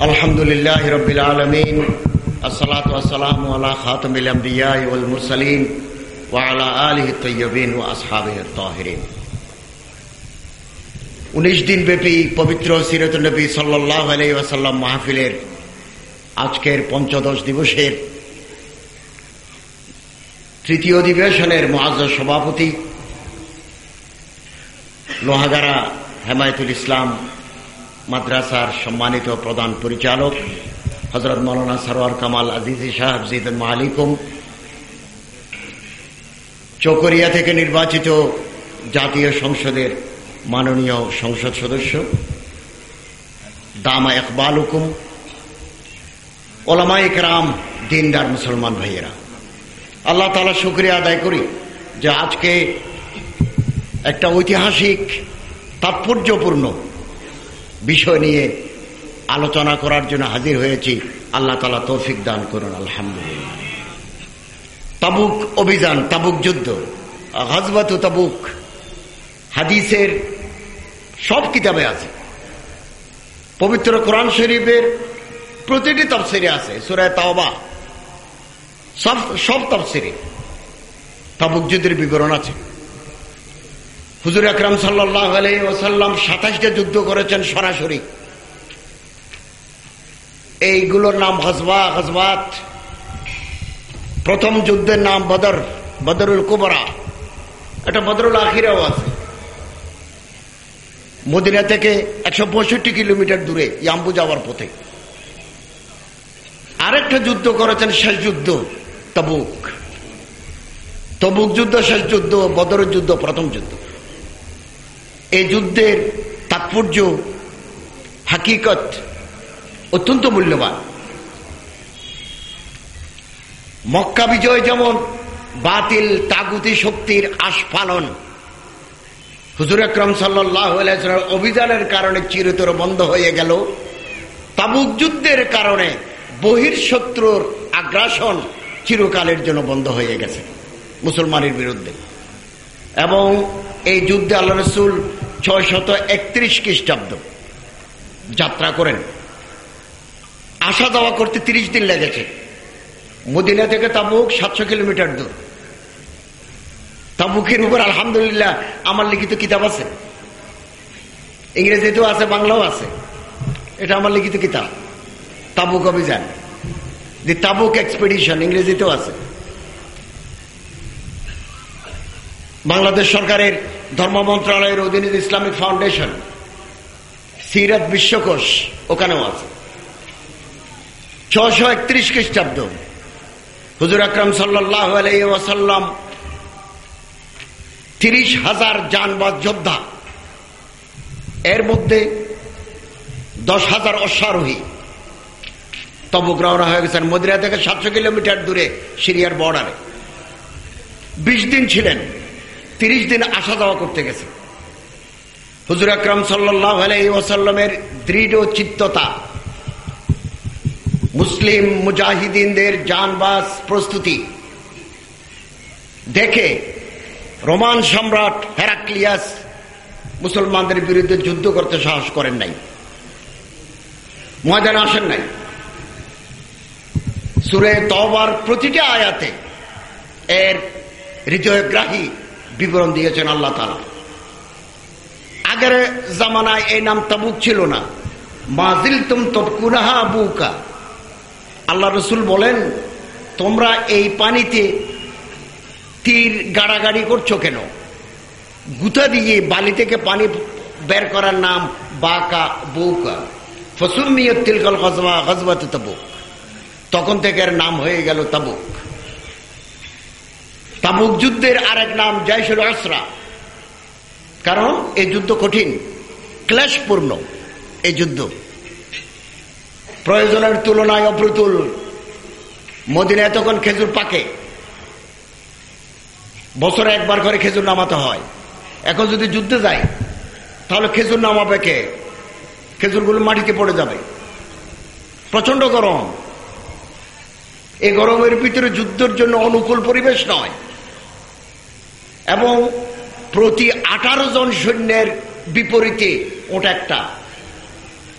الحمد لله رب العالمين الصلاة والسلام على خاتم الأنبياء والمرسلين وعلى آله الطيبين وأصحابه الطاهرين উনিশ দিন ব্যাপী পবিত্র সিরত নবী সাল্লাহ আলাই ওয়াসাল্লাম মাহফিলের আজকের পঞ্চদশ দিবসের তৃতীয় অধিবেশনের মহাজ সভাপতি লোহাগাড়া হেমায়তুল ইসলাম মাদ্রাসার সম্মানিত প্রধান পরিচালক হজরত মৌলানা সরোয়ার কামাল আজিজি সাহেব মালিকুম। চকরিয়া থেকে নির্বাচিত জাতীয় সংসদের মাননীয় সংসদ সদস্য, দামা ইকবাল হুকুম ওলামা ইকরাম দিনদার মুসলমান ভাইয়েরা। আল্লাহ তালা শুক্রিয়া আদায় করি যে আজকে একটা ঐতিহাসিক, তাৎপর্যপূর্ণ বিষয় নিয়ে আলোচনা করার জন্য হাজির হয়েছি। আল্লাহ তালা তৌফিক দান করুন, আলহামদুলিল্লাহ। তাবুক অভিযান, তাবুক যুদ্ধ হজবত তাবুক, হাদিসের সব কিতাবে আছে। পবিত্র কোরআন শরীফের প্রতিটি তফসিরে আছে সুরায় তাওবা, সব সব তফসিরে। তাবুক যুদ্ধের বিবরণ আছে। হুজুর আকরাম সাল্লাহ ওসাল্লাম সাতাশটা যুদ্ধ করেছেন সরাসরি। এইগুলোর নাম হজবা হজবাত প্রথম যুদ্ধের নাম বদর, বদরুল কুবরা। এটা বদরুল আখিরাও আছে। মদিনা থেকে একশো পঁয়ষট্টি কিলোমিটার দূরে, ইয়াম্বু যাওয়ার পথে। আরেকটা যুদ্ধ করেছেন শেষ যুদ্ধ, তবুক। তবুক যুদ্ধ, শেষ যুদ্ধ, বদরের যুদ্ধ, প্রথম যুদ্ধ। এই যুদ্ধের তাৎপর্য, হাকিকত অত্যন্ত মূল্যবান। মক্কা বিজয় যেমন বাতিল তাগুতি শক্তির আস্ফালন, হুজুর আকরম সাল্লাহ অভিযানের কারণে চিরতর বন্ধ হয়ে গেল, তাবুক যুদ্ধের কারণে বহির শত্রুর আগ্রাসন চিরকালের জন্য বন্ধ হয়ে গেছে, মুসলমানের বিরুদ্ধে। এবং এই যুদ্ধে আল্লাহ রসুল ছয় শত একত্রিশ খ্রিস্টাব্দ। যাত্রা করেন। আসা যাওয়া করতে তিরিশ দিন লেগেছে। মদিনা থেকে তাবুক সাতশো কিলোমিটার দূর। তাবুকের উপর আলহামদুলিল্লাহ আমার লিখিত কিতাব আছে। ইংরেজিতেও আছে, বাংলাও আছে। এটা আমার লিখিত কিতাব। তাবুক অভিযান। দি তাবুক এক্সপেডিশন, ইংরেজিতেও আছে। বাংলাদেশ সরকারের ধর্ম মন্ত্রণালয়ের অধীনে ইসলামিক ফাউন্ডেশন, সিরাত বিশ্বকোষ, ওখানেও আছে। ছশো একত্রিশ খ্রিস্টাব্দ। হুজুর আকরম সাল্লাহ আলাইসাল্লাম তিরিশ হাজার যানবাদ যোদ্ধা। এর মধ্যে দশ হাজার অশ্বারোহী। তবুক রওনা হয়ে গেছেন মদিরা থেকে সাতশো কিলোমিটার দূরে সিরিয়ার বর্ডারে। বিশ দিন ছিলেন। তিরিশ দিন আসা যাওয়া করতে গেছে। হুজুর আকরম সাল্লাহ দৃঢ় চিত্ততা, মুসলিম মুজাহিদিনদের যানবাস প্রস্তুতি দেখে রোমান সম্রাট হেরাক্লিয়াস মুসলমানদের বিরুদ্ধে যুদ্ধ করতে সাহস করেন নাই, ময়দানে আসেন নাই। সুরে তবার প্রতিটা আয়াতে এর হৃদয়গ্রাহী বিবরণ দিয়েছেন আল্লাহ তালা আগের জামানায় এই নাম তাবুক ছিল না। মাজিল তুম তবকুরাহা বুকা। আল্লাহ রসুল বলেন, তোমরা এই পানিতে তীর গাড়াগাড়ি করছ কেন? গুতা দিয়ে বালি থেকে পানি বের করার নাম বাকা, বৌকা। ফসুমিয়ত তিলকল হজবা হজবাত তাবুক। তখন থেকে এর নাম হয়ে গেল তাবুক। তাবুক যুদ্ধের আরেক নাম জয়সুল আসরা কারণ এই যুদ্ধ কঠিন, ক্লেশপূর্ণ, এই যুদ্ধ। প্রয়োজনের তুলনায় অপ্রতুল। মদিনায় তখন খেজুর পাকে। বছরে একবার করে খেজুর নামাতে হয়। এখন যদি যুদ্ধে যায়, তাহলে খেজুর নামাবে কে? খেজুরগুলো মাটিতে পড়ে যাবে। প্রচণ্ড গরম। এই গরমের ভিতরে যুদ্ধের জন্য অনুকূল পরিবেশ নয়। এবং প্রতি আঠারো জন সৈন্যের বিপরীতে ওটা একটা।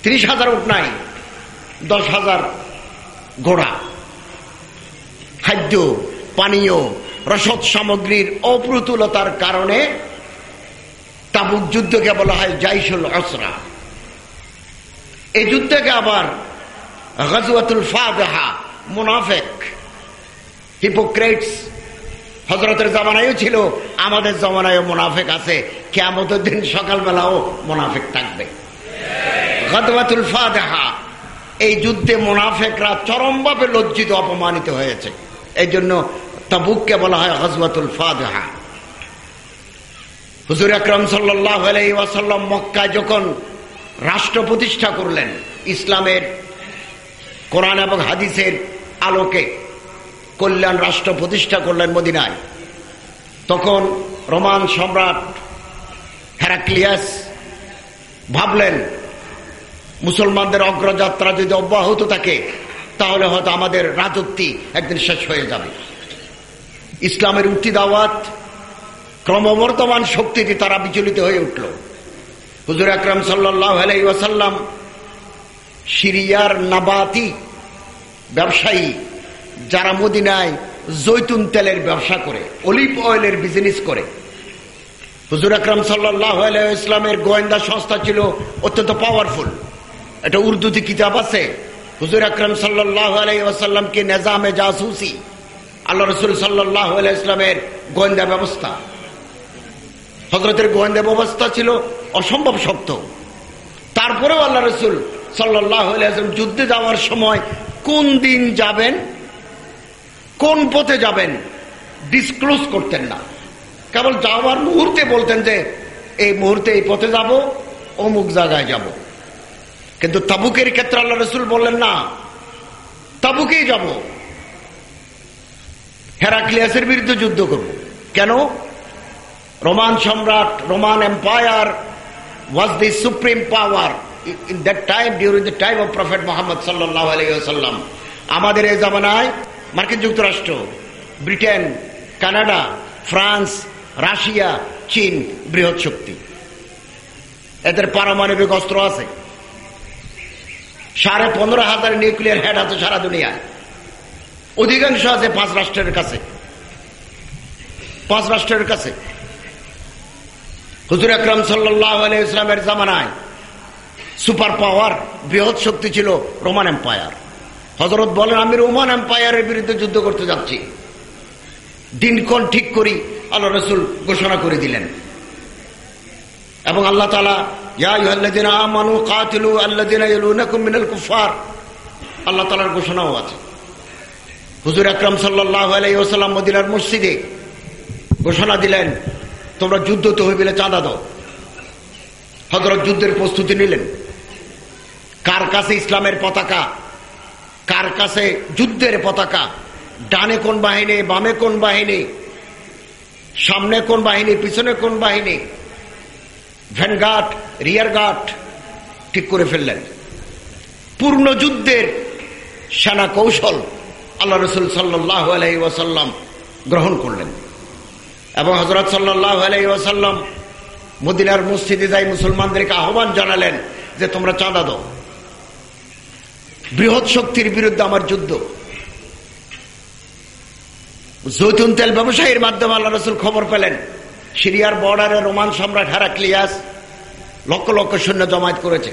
ত্রিশ হাজার উঠ নাই, দশ হাজার ঘোড়া। খাদ্য, পানীয়, রসদ সামগ্রীর অপ্রতুলতার কারণে তাবুক যুদ্ধকে বলা হয় জাইসুল অসরা এই যুদ্ধকে আবার গজওয়াতুল ফাদেহা, মুনাফেক, হিপোক্রেটস হজরতের জামানায়ও ছিল, আমাদের জামানায়ও মুনাফেক আছে। কেমতের দিন সকালবেলাও মুনাফেক থাকবে। এই যুদ্ধে মুনাফেকরা চরমভাবে লজ্জিত, অপমানিত হয়েছে। এই জন্য তাবুককে বলা হয় হজরতুল ফাদেহা হুজুর আকরম সাল্লাহ মক্কায় যখন রাষ্ট্র প্রতিষ্ঠা করলেন, ইসলামের কোরআন এবং হাদিসের আলোকে কল্যাণ রাষ্ট্র প্রতিষ্ঠা করলেন মদিনায়। তখন রোমান সম্রাট হ্যারাক্লিয়াস ভাবলেন, মুসলমানদের অগ্রযাত্রা যদি অব্যাহত থাকে, তাহলে হয়তো আমাদের রাজত্বী একদিন শেষ হয়ে যাবে। ইসলামের উঠি দাওয়াত ক্রমবর্তমান শক্তিটি তারা বিচলিত হয়ে উঠল। হুজুর আকরম সাল্লাহ সিরিয়ার নাবাতি ব্যবসায়ী যারা মদিনায় জৈতুন তেলের ব্যবসা করে, অলিভ অয়েলের বিজনেস করে। হুজুর আকরম সাল্লাহ ইসলামের গোয়েন্দা সংস্থা ছিল অত্যন্ত পাওয়ারফুল এটা উর্দুতে কিতাব আছে, হুজুর আকরম সাল্লাহ আলাইসাল্লামকে নেজামে জাসুসি। আল্লাহ রসুল সাল্লাহ ইসলামের গোয়েন্দা ব্যবস্থা। হজরতের গোয়েন্দা ব্যবস্থা ছিল অসম্ভব শক্ত। তারপরেও আল্লাহ রসুল সাল্লাহ যুদ্ধে যাওয়ার সময় কোন দিন যাবেন? কোন পথে যাবেন? ডিসক্লোজ করতেন না। কেবল যাওয়ার মুহূর্তে বলতেন যে, এই মুহূর্তে এই পথে যাব, অমুক জায়গায় যাব। কিন্তু তাবুকের ক্ষেত্রে আল্লাহ রসুল বললেন, না, তাবুকেই যাব। হেরাক্লিয়াসের বিরুদ্ধে যুদ্ধ করব। কেন? রোমান সম্রাট, Roman empire was the supreme power in that time during the time of prophet Muhammad সাল্লাহ আলাইসাল্লাম আমাদের এই জামানায় মার্কিন যুক্তরাষ্ট্র, ব্রিটেন, কানাডা, ফ্রান্স, রাশিয়া, চীন, বৃহৎ শক্তি। এদের পারমাণবিক অস্ত্র আছে। সাড়ে পনেরো হাজার নিউক্লিয়ার হেড আছে সারা দুনিয়ায়। অধিকাংশ আছে পাঁচ রাষ্ট্রের কাছে। পাঁচ রাষ্ট্রের কাছে। হুজুর আকরম সাল্লাহ ইসলামের জামানায় সুপার পাওয়ার বৃহৎ শক্তি ছিল রোমান এম্পায়ার। হজরত বলেন, আমি রোমান এম্পায়ারের বিরুদ্ধে যুদ্ধ করতে যাচ্ছি। দিনক্ষণ ঠিক করি, আল্লাহ রসুল ঘোষণা করে দিলেন। এবং আল্লাহ তালা আল্লাহ তালার ঘোষণাও আছে। হুজুর আকরম আলাইসাল্লাম মদিনার মসজিদে ঘোষণা দিলেন, তোমরা যুদ্ধ তো হইবিলে চাঁদা দাও। হজরত যুদ্ধের প্রস্তুতি নিলেন। কার কাছে ইসলামের পতাকা কার কাছে? যুদ্ধের পতাকা। ডানে কোন বাহিনী, বামে কোন বাহিনী? সামনে কোন বাহিনী, পিছনে কোন বাহিনী? ভ্যানগার্ড রিয়ার গার্ড ঠিক করে ফেললেন। পূর্ণ যুদ্ধের সেনা কৌশল আল্লাহ রসুল সাল্লাহ আলাই গ্রহণ করলেন। এবং হজরত সাল্লাহ আলাই মদিনার মসজিদে যাই মুসলমানদেরকে আহ্বান জানালেন যে তোমরা চাঁদা দাও। বৃহৎ শক্তির বিরুদ্ধে আমার যুদ্ধ। জৈতুন তেল ব্যবসায়ীর মাধ্যমে আল্লাহ রসুল খবর পেলেন, সিরিয়ার বর্ডারে রোমান সম্রাট ক্লিয়াস লক্ষ লক্ষ সৈন্য জমায়েত করেছে।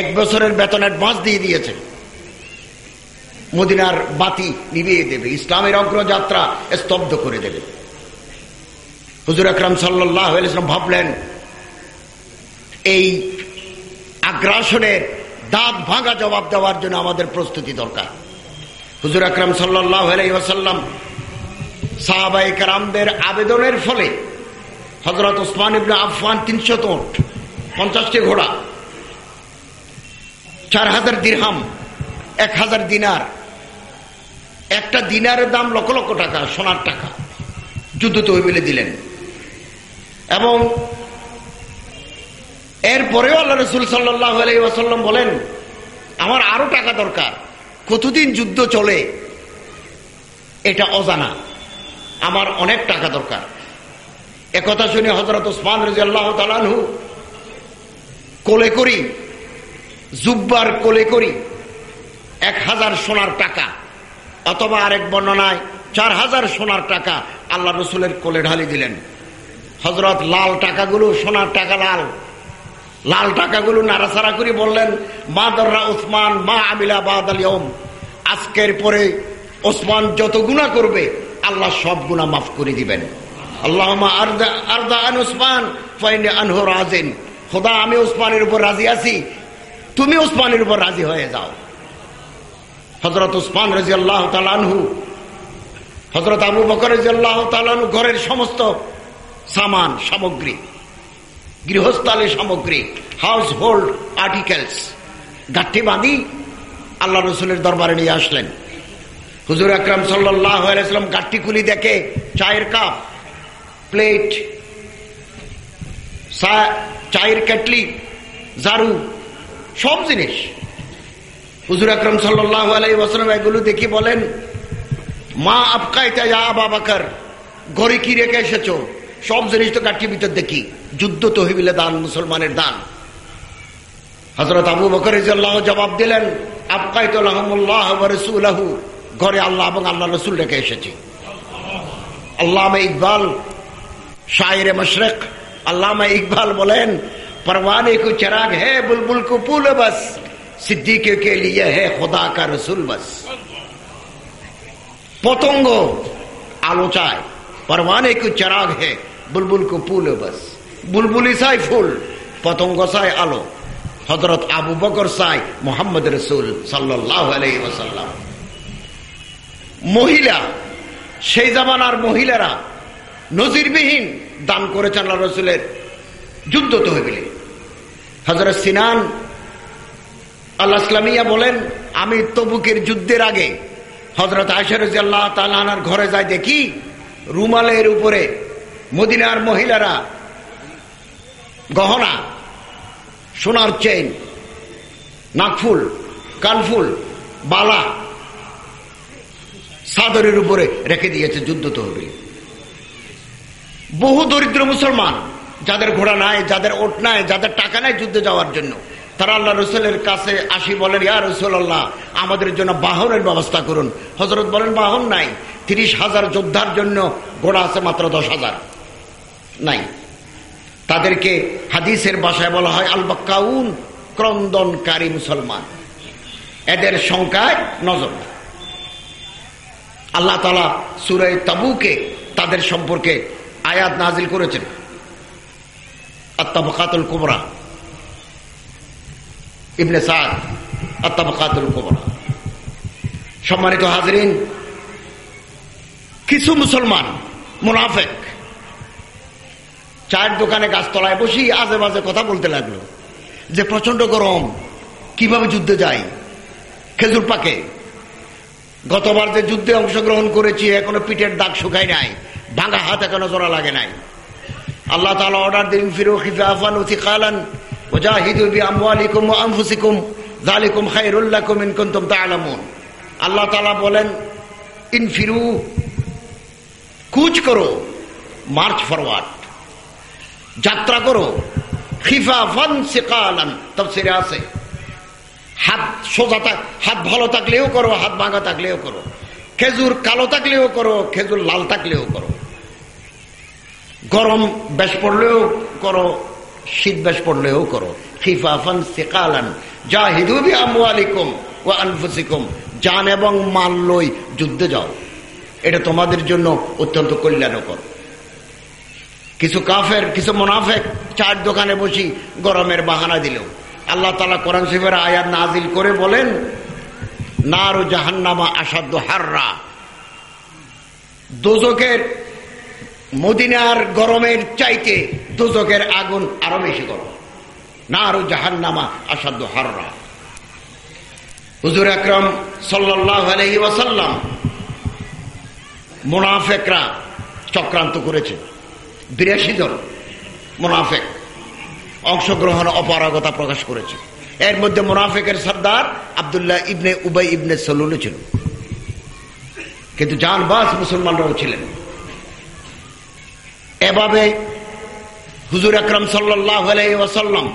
এক বছরের বেতন অ্যাডভান্স দিয়ে দিয়েছে। মদিনার বাতি নিভিয়ে দেবে, ইসলামের অগ্রযাত্রা স্তব্ধ করে দেবে। হুজুর আকরাম সাল্লাহ ভাবলেন, এই আগ্রাসনের দাঁত ভাঙা জবাব দেওয়ার জন্য আমাদের প্রস্তুতি দরকার। হুজুর আকরাম সাল্লাহ আলাইসাল্লাম সাহাবাই কারামদের আবেদনের ফলে হজরত ওসমান ইবনে আফান তিনশো তোট পঞ্চাশটি ঘোড়া, চার হাজার দিরহাম, এক হাজার দিনার, একটা দিনারের দাম লক্ষ লক্ষ টাকা, সোনার টাকা, যুদ্ধ তহবিলে দিলেন। এবং এরপরেও আল্লাহ রসুল আলাইসাল্লাম বলেন, আমার আরও টাকা দরকার। কতদিন যুদ্ধ চলে? এটা অজানা। আমার অনেক টাকা দরকার। একথা শুনে হজরত ওসমান রাজি আল্লাহ তালানহু কোলে করি, জুব্বার কোলে করি, এক হাজার সোনার টাকা, অথবা আরেক বর্ণনায় চার হাজার সোনার টাকা আল্লাহ রসুলের কোলে ঢালি দিলেন। হজরত লাল টাকাগুলো, সোনার টাকা লাল লাল টাকাগুলো নাড়াচাড়া করে বললেন, মা দর্রা ওসমান মা আমিলা বাদ আলিয়ম আজকের পরে ওসমান যত গুণা করবে, আল্লাহ সব গুণা মাফ করে দিবেন। আল্লাহ রাজেন। খোদা, আমি ওসমানের উপর রাজি আছি। তুমি ওসমানের উপর রাজি হয়ে যাও। হজরত উসমান রাজি আল্লাহ তালানহু হজরত আবু বকর রাজি আল্লাহ তালানহু ঘরের সমস্ত সামান, সামগ্রী গৃহস্থালী সামগ্রী হাউস হোল্ড আর্টিকেলস গাঠি বাঁধি আল্লাহ রসুলের দরবারে নিয়ে আসলেন। হুজুর আকরাম সাল্লাম গাঠটি খুলি দেখে চায়ের কাপ প্লেট চায়ের কেটলি জারু সব জিনিস। হুজুর আকরম আলাই এগুলো দেখি বলেন, মা আপকাইতে বাবাকার ঘরে কি রেখে এসেছ? সব জিনিস তো কাটির ভিতর দেখি। যুদ্ধ তো হইবিলে দান, মুসলমানের দান। হজরত আবু বকর জবাব দিলেন আবকাইতুল্লাহ ঘরে আল্লাহ এবং আল্লাহ রসুল রেখে এসেছি। আল্লামা ইকবাল, শায়ের মশরক, আল্লামা ইকবাল বলেন, পরওয়ানে কো চিরাগ হে বুলবুল কো পুল বস। সিদ্দিক কে লিয়ে হে খোদা কা রসুল বস। পতঙ্গ আলো চায় परवाने को चिराग है बुलबुल को पुल बस বুলবুলি চাই ফুল পতঙ্গ চাই আলো হজরত আবু বকর চাই মোহাম্মদ রসুল সাল্লাহ আলাইসাল্লাম মহিলা সেই জামানার মহিলারা নজিরবিহীন দান করেছেন আল্লাহ রসুলের যুদ্ধ তো হইবিলে হজরত সিনান আল্লাহ ইসলামিয়া বলেন আমি তবুকের যুদ্ধের আগে হজরত আল্লাহ তালানার ঘরে যাই দেখি রুমালের উপরে মদিনার মহিলারা গহনা, সোনার চেইন, নাকফুল, কানফুল, বালা সাদরের উপরে রেখে দিয়েছে যুদ্ধ তহবিল। বহু দরিদ্র মুসলমান যাদের ঘোড়া নাই, যাদের ওট নাই, যাদের টাকা নাই যুদ্ধে যাওয়ার জন্য, তারা আল্লাহ রসুলের কাছে আসি বলেন, ইয়া রসুল্লাহ আমাদের জন্য বাহনের ব্যবস্থা করুন। হজরত বলেন, বাহন নাই তিরিশ হাজার যোদ্ধার জন্য ঘোড়া আছে মাত্র দশ হাজার। নাই। তাদেরকে হাদিসের বাসায় বলা হয় আলবাক্কাউন, ক্রন্দনকারী মুসলমান। এদের সংখ্যায় নজর আল্লাহ তালা সুরাই তাবুকে তাদের সম্পর্কে আয়াত নাজিল করেছেন। আত্মাবকাতুল কুবরা। ইবনে সাদ আত্মাবকাতুল কুবরা। সম্মানিত হাজরিন কিছু মুসলমান, মুনাফেক, চায়ের দোকানে গাছতলায় বসি আজে বাজে কথা বলতে লাগল যে প্রচণ্ড গরম, কীভাবে যুদ্ধে যাই? খেজুর পাকে। গতবার যে যুদ্ধে অংশগ্রহণ করেছি, এখনও পিঠের দাগ শুকায় নাই, ভাঙা হাত এখনও জোড়া লাগে নাই। আল্লাহ তালা অর্ডার দিন, ফিরো খিফাফান উথি আল্লাহ বলেন, ইন ফিরু কুচ করো, মার্চ ফরওয়ার্ড। যাত্রা করো খিফাফান সিকালান তাফসিরে আছে হাত সোজা থাক, হাত ভালো থাকলেও করো, হাত ভাঙা থাকলেও করো। খেজুর কালো থাকলেও করো, খেজুর লাল থাকলেও করো। গরম বেশ পড়লেও করো, শীত বেশ পড়লেও করো। খিফাফান সেকালান জাহিদুবি আমওয়ালিকুম ও আনফুসিকুম। জান এবং মাল লই যুদ্ধে যাও। এটা তোমাদের জন্য অত্যন্ত কল্যাণকর। কিছু কাফের, কিছু মোনাফেক চার দোকানে বসি গরমের বাহানা দিল আল্লাহ তালা কোরআন শিবের আয়াত নাজিল করে বলেন, নার জাহান্নামা আসাধ্য হাররা। দোজকের মদিনার গরমের চাইতে দুজকের আগুন আরও বেশি গরম। না আরও জাহান নামা আসাধ্য হাররা। হুজুর আকরম সাল্লাহ আলহি ওয়াসাল্লাম মোনাফেকরা চক্রান্ত করেছে। বিরাশি জন মোনাফেক, অংশগ্রহণ অপারগতা প্রকাশ করেছে। এর মধ্যে মোনাফেকের সর্দার আবদুল্লাহ ইবনে উবাই ইবনে সলুল ছিল। কিন্তু জানবাস মুসলমানরাও ছিলেন। এভাবে হুজুর আকরম সাল্লাহ ওসাল্লাম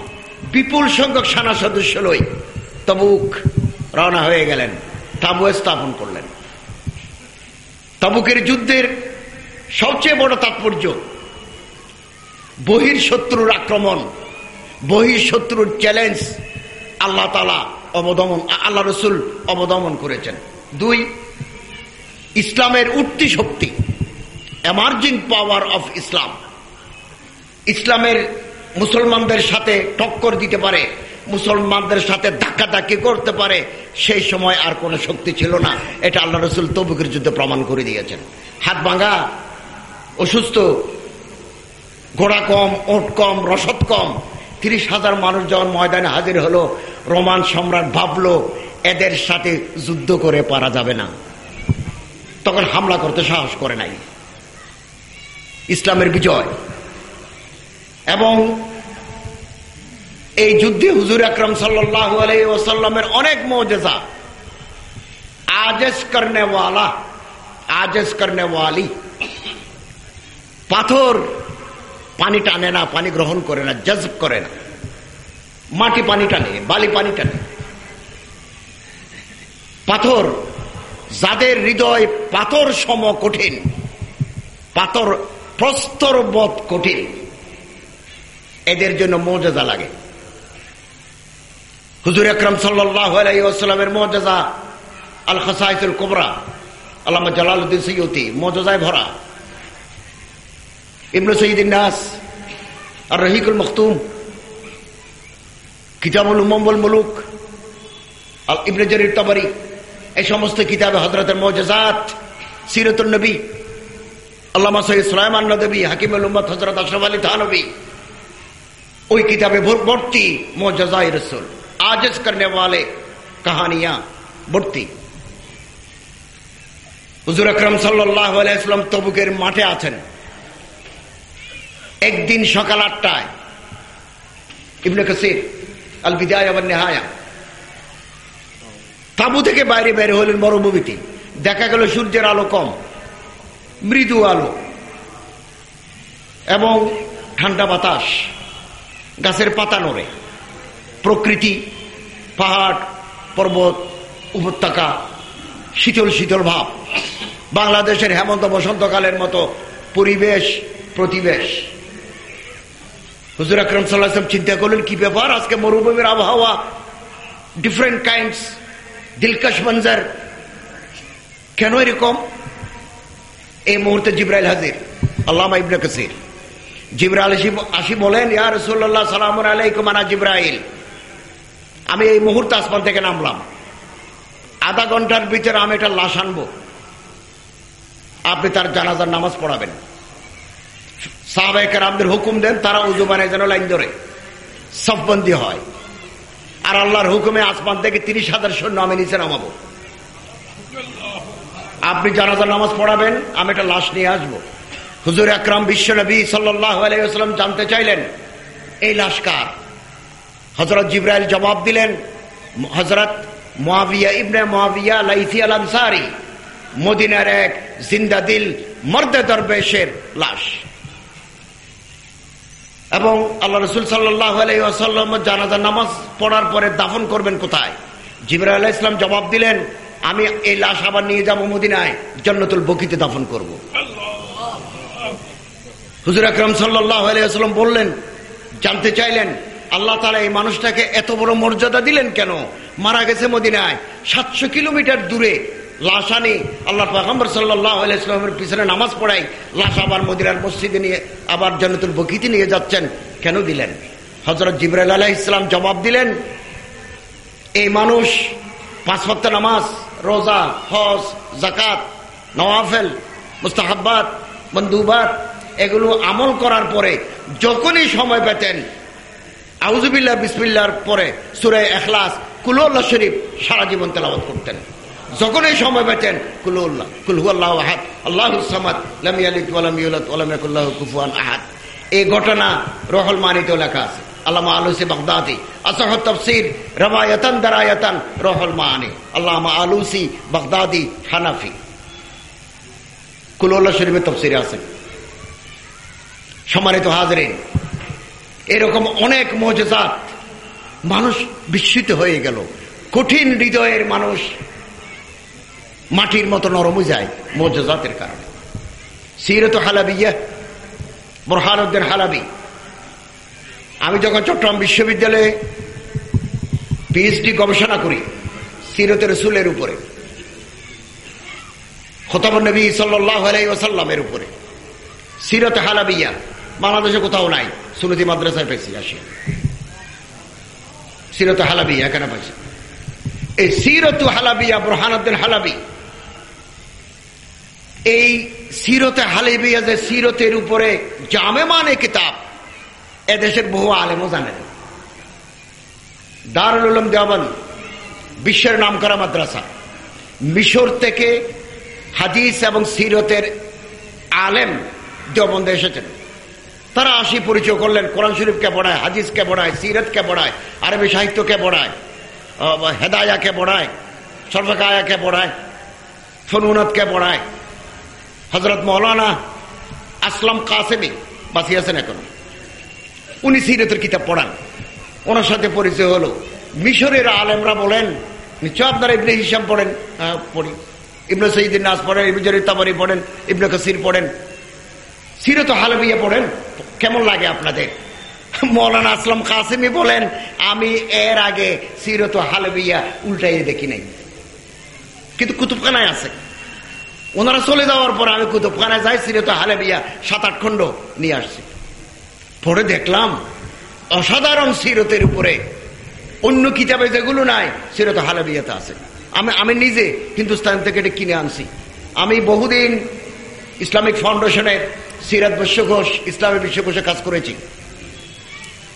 বিপুল সংখ্যক সেনা সদস্য লই তবুক রওনা হয়ে গেলেন, তাবু স্থাপন করলেন। তাবুকের যুদ্ধের সবচেয়ে বড় তাৎপর্য বহির শত্রুর আক্রমণ বহির শত্রুর চ্যালেঞ্জ আল্লাহ তালা অবদমন, আল্লাহ রসুল অবদমন করেছেন। দুই, ইসলামের উঠতি শক্তি এমার্জিং পাওয়ার অফ ইসলাম ইসলামের মুসলমানদের সাথে টক্কর দিতে পারে মুসলমানদের সাথে ধাক্কাধাক্কি করতে পারে, সেই সময় আর কোনো শক্তি ছিল না। এটা আল্লাহ রসুল তবুকের যুদ্ধে প্রমাণ করে দিয়েছেন। হাত ভাঙা, অসুস্থ, ঘোড়া কম, ওট কম, রসদ কম, তিরিশ হাজার মানুষ যখন ময়দানে হাজির হলো, রোমান সম্রাট ভাবলো, এদের সাথে যুদ্ধ করে পারা যাবে না। তখন হামলা করতে সাহস করে নাই। ইসলামের বিজয়। এবং এই যুদ্ধে হুজুর আকরম সাল্লাহ অনেক মৌজেজা। আজেস করনেওয়ালা আজেস করনেওয়ালি। পাথর, পানি টানে না, পানি গ্রহণ করে না, জজব করে না। মাটি পানি টানে, বালি পানি টানে। পাথর, যাদের হৃদয় পাথর সম কঠিন, পাথর প্রস্তর বধ কঠিন, এদের জন্য মর্যাদা লাগে। হুজুর আকরম সাল্লামের মর্যাদা আল খাসাইতুল কোবরা আল্লাহ জালালুদ্দিন সৈয়তি মর্যাদায় ভরা। ইবনু সঈদিন নাস আর রহিকুল মখতুম, কিতাবুল উম্মল মুলুক আল ইবনে জরির তবরি, এই সমস্ত কিতাবে হজরতের মজাজাত সিরতুল নবী, আল্লামা সৈয়দ সুলাইমান নদী, হাকিমুল উম্মদ হজরত আশরফ আলী থানবী, ওই কিতাবে ভর্তি মোজাজাই রসুল। आजज करने वाले कहानियां ভর্তি হুজুর আকরম সাল্লাম তবুকের মাঠে আছেন একদিন সকাল আটটায় ইবনে কসির আল বিদায় আবার নেহায়া তাবু থেকে বাইরে বের হলেন মরুভূমিতে দেখা গেল সূর্যের আলো কম মৃদু আলো এবং ঠান্ডা বাতাস গাছের পাতা নড়ে প্রকৃতি পাহাড়, পর্বত, উপত্যকা, শীতল শীতল ভাব। বাংলাদেশের হেমন্ত বসন্তকালের মতো পরিবেশ, প্রতিবেশ। হুজুর আকরম সাল্লাহাম চিন্তা করলেন, কি ব্যাপার? আজকে মরুভূমির আবহাওয়া ডিফারেন্ট কাইন্ডস দিলকাশ মঞ্জার কেন এরকম? এই মুহূর্তে জিব্রাইল হাজির, আল্লামা ইবনে কাসির। জিব্রাইল আসি বলেন, ইয়া রসুল্লাহ সালাম আলাইকুম আনা জিব্রাইল। আমি এই মুহূর্তে আসমান থেকে নামলাম। আধা ঘণ্টার ভিতরে আমি একটা লাশ আনব। আপনি তার জানাজার নামাজ পড়াবেন। সাহবাহিকের আমাদের হুকুম দেন, তারা উজু বানায় যেন লাইন ধরে। সববন্দি হয়। আর আল্লাহর হুকুমে আসমান থেকে তিরিশ হাজার সৈন্য আমি নিচে নামাবো। আপনি জানাজার নামাজ পড়াবেন, আমি একটা লাশ নিয়ে আসব। হুজুর আকরাম বিশ্বনবী সাল্লাহ আলাইসাল্লাম জানতে চাইলেন, এই লাশ কার? হজরত জিব্রাইল জবাব দিলেন হজরত মোয়াবিয়া ইবনে মহাবিয়া লাইথি আল আনসারি, মদিনার এক জিন্দা দিল, মর্দে দরবেশের লাশ। এবং আল্লাহ রসুল সাল্লাহ আলাইসাল্লাম জানাজা নামাজ পড়ার পরে দাফন করবেন কোথায়? জিবরা আলাহ ইসলাম জবাব দিলেন, আমি এই লাশ আবার নিয়ে যাব মদিনায়, জন্নতুল বকিতে দাফন করব। হুজুর আকরম সাল্লাহ আলাইসাল্লাম বললেন, জানতে চাইলেন আল্লাহ তালা এই মানুষটাকে এত বড় মর্যাদা দিলেন কেন? মারা গেছে মদিনায়। সাতশো কিলোমিটার দূরে লাশ আনি আল্লাহ পাহম্বর সাল্লাহামের পিছনে নামাজ পড়াই, লাশ আবার মদিনার মসজিদে নিয়ে আবার জনতুল বকিতে নিয়ে যাচ্ছেন। কেন দিলেন? হজরত জিবরাল আলাহ ইসলাম জবাব দিলেন, এই মানুষ পাঁচ ভক্ত নামাজ, রোজা, হজ জাকাত নওয়াফেল, মুস্তাহাব্বাত বন্ধুবাদ এগুলো আমল করার পরে যখনই সময় পেতেন আউজুবিল্লাহ বিসমিল্লার পরে সুরে এখলাস কুল্লাহ শরীফ সারা জীবন তেলাবত করতেন। যখন এই সময় পেতেন আল্লাহ আহাদ, আল্লাহ সামাদ কুফুয়ান আহাদ। এই ঘটনা রহল মানিতেও লেখা আছে। আল্লামা আলুসি বাগদাদি তফসির রমায়তন দারায়তন রহল মানি। আল্লামা আলুসি বাগদাদি, হানাফি। কুল্লাহ শরীফের সম্মানিত হাজরিন এরকম অনেক মজাত মানুষ বিস্মিত হয়ে গেল। কঠিন হৃদয়ের মানুষ মাটির মতো নরম যায় মজাতের কারণে। সিরত হালাবিয়া, বোরহানুদ্দিন হালাবি। আমি যখন চট্টগ্রাম বিশ্ববিদ্যালয়ে পিএইচডি গবেষণা করি সিরতের সুলের উপরে খতাব নবী সাল্লাহ ওসাল্লামের উপরে, সিরত হালাবিয়া, বাংলাদেশে কোথাও নাই। সুনতি মাদ্রাসায় পেয়েছি আসি। সিরত হালাবিয়া এখানে পাইছি? এই সিরত হালাবিয়া বুরহানুদ্দিন হালাবি। এই সিরতে হালিবিয়া যে সিরতের উপরে জামে মানে কিতাব, এদেশের বহু আলেমও জানেন দারুল উলুম দেওয়ান, বিশ্বের নাম করা মাদ্রাসা। মিশর থেকে হাদিস এবং সিরতের আলেম দেওবন্দে এসেছেন। তারা আসি পরিচয় করলেন, কোরআন শরীফকে পড়ায় হাদিসকে পড়ায় সিরতকে পড়ায়, আরবি সাহিত্যকে পড়ায় হেদায়াকে পড়ায় সর্বকায়াকে পড়ায় ফনুনাথকে পড়ায় হজরত মৌলানা আসলাম কাসেমি বাঁচিয়েছেন এখন। উনি সিরতের কিতাব পড়ান। ওনার সাথে পরিচয় হলো। মিশরের আলেমরা বলেন, নিশ্চয় আপনারা ইবনে হিসাম পড়েন? হ্যাঁ পড়ি। ইবনে সঈদিন নাস পড়েন, ইবনে তাবারি পড়েন, ইবনে কাসির পড়েন। সিরত হালবিয়া পড়েন? কেমন লাগে আপনাদের? মৌলানা আসলাম কাসেমি বলেন, আমি এর আগে সিরত হালবিয়া উল্টাইয়ে দেখি নাই। কিন্তু কুতুবখানায় আছে। ওনারা চলে যাওয়ার পর আমি কুতুবখানায় যাই, সিরত হালেবিয়া সাত আট খণ্ড নিয়ে আসছি। পরে দেখলাম, অসাধারণ সিরতের উপরে অন্য কিতাবে যেগুলো নাই, সিরত হালেবিয়াতে আছে। আমি আমি নিজে হিন্দুস্তান থেকে এটা কিনে আনছি। আমি বহুদিন ইসলামিক ফাউন্ডেশনের সিরাত বিশ্বঘোষ ইসলামী বিশ্বঘোষে কাজ করেছি।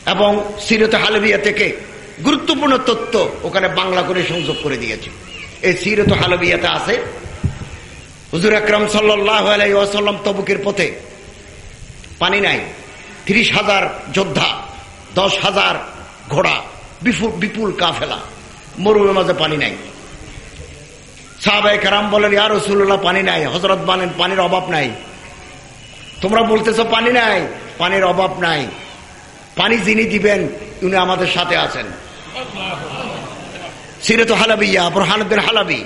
এবং সিরত হালবিয়া থেকে গুরুত্বপূর্ণ তথ্য ওখানে বাংলা করে সংযোগ করে দিয়েছি। এই সিরত হালবিয়াতে আছে, হুজুর আকরম সাল্লাম তবুকের পথে পানি নাই, ত্রিশ হাজার যোদ্ধা, দশ হাজার ঘোড়া বিপুল বিপুল কাফেলা মরুমের মাঝে পানি নাই। সাহাবাই কারাম বলেন আর রসুল্লাহ পানি নাই। হজরত বলেন, পানির অভাব নাই। তোমরা বলতেছ পানি নাই, পানির অভাব নাই। পানি যিনি দিবেন, উনি আমাদের সাথে আছেন। সিরেত হালাবিয়া, বুরহানুদ্দিন হালাবি।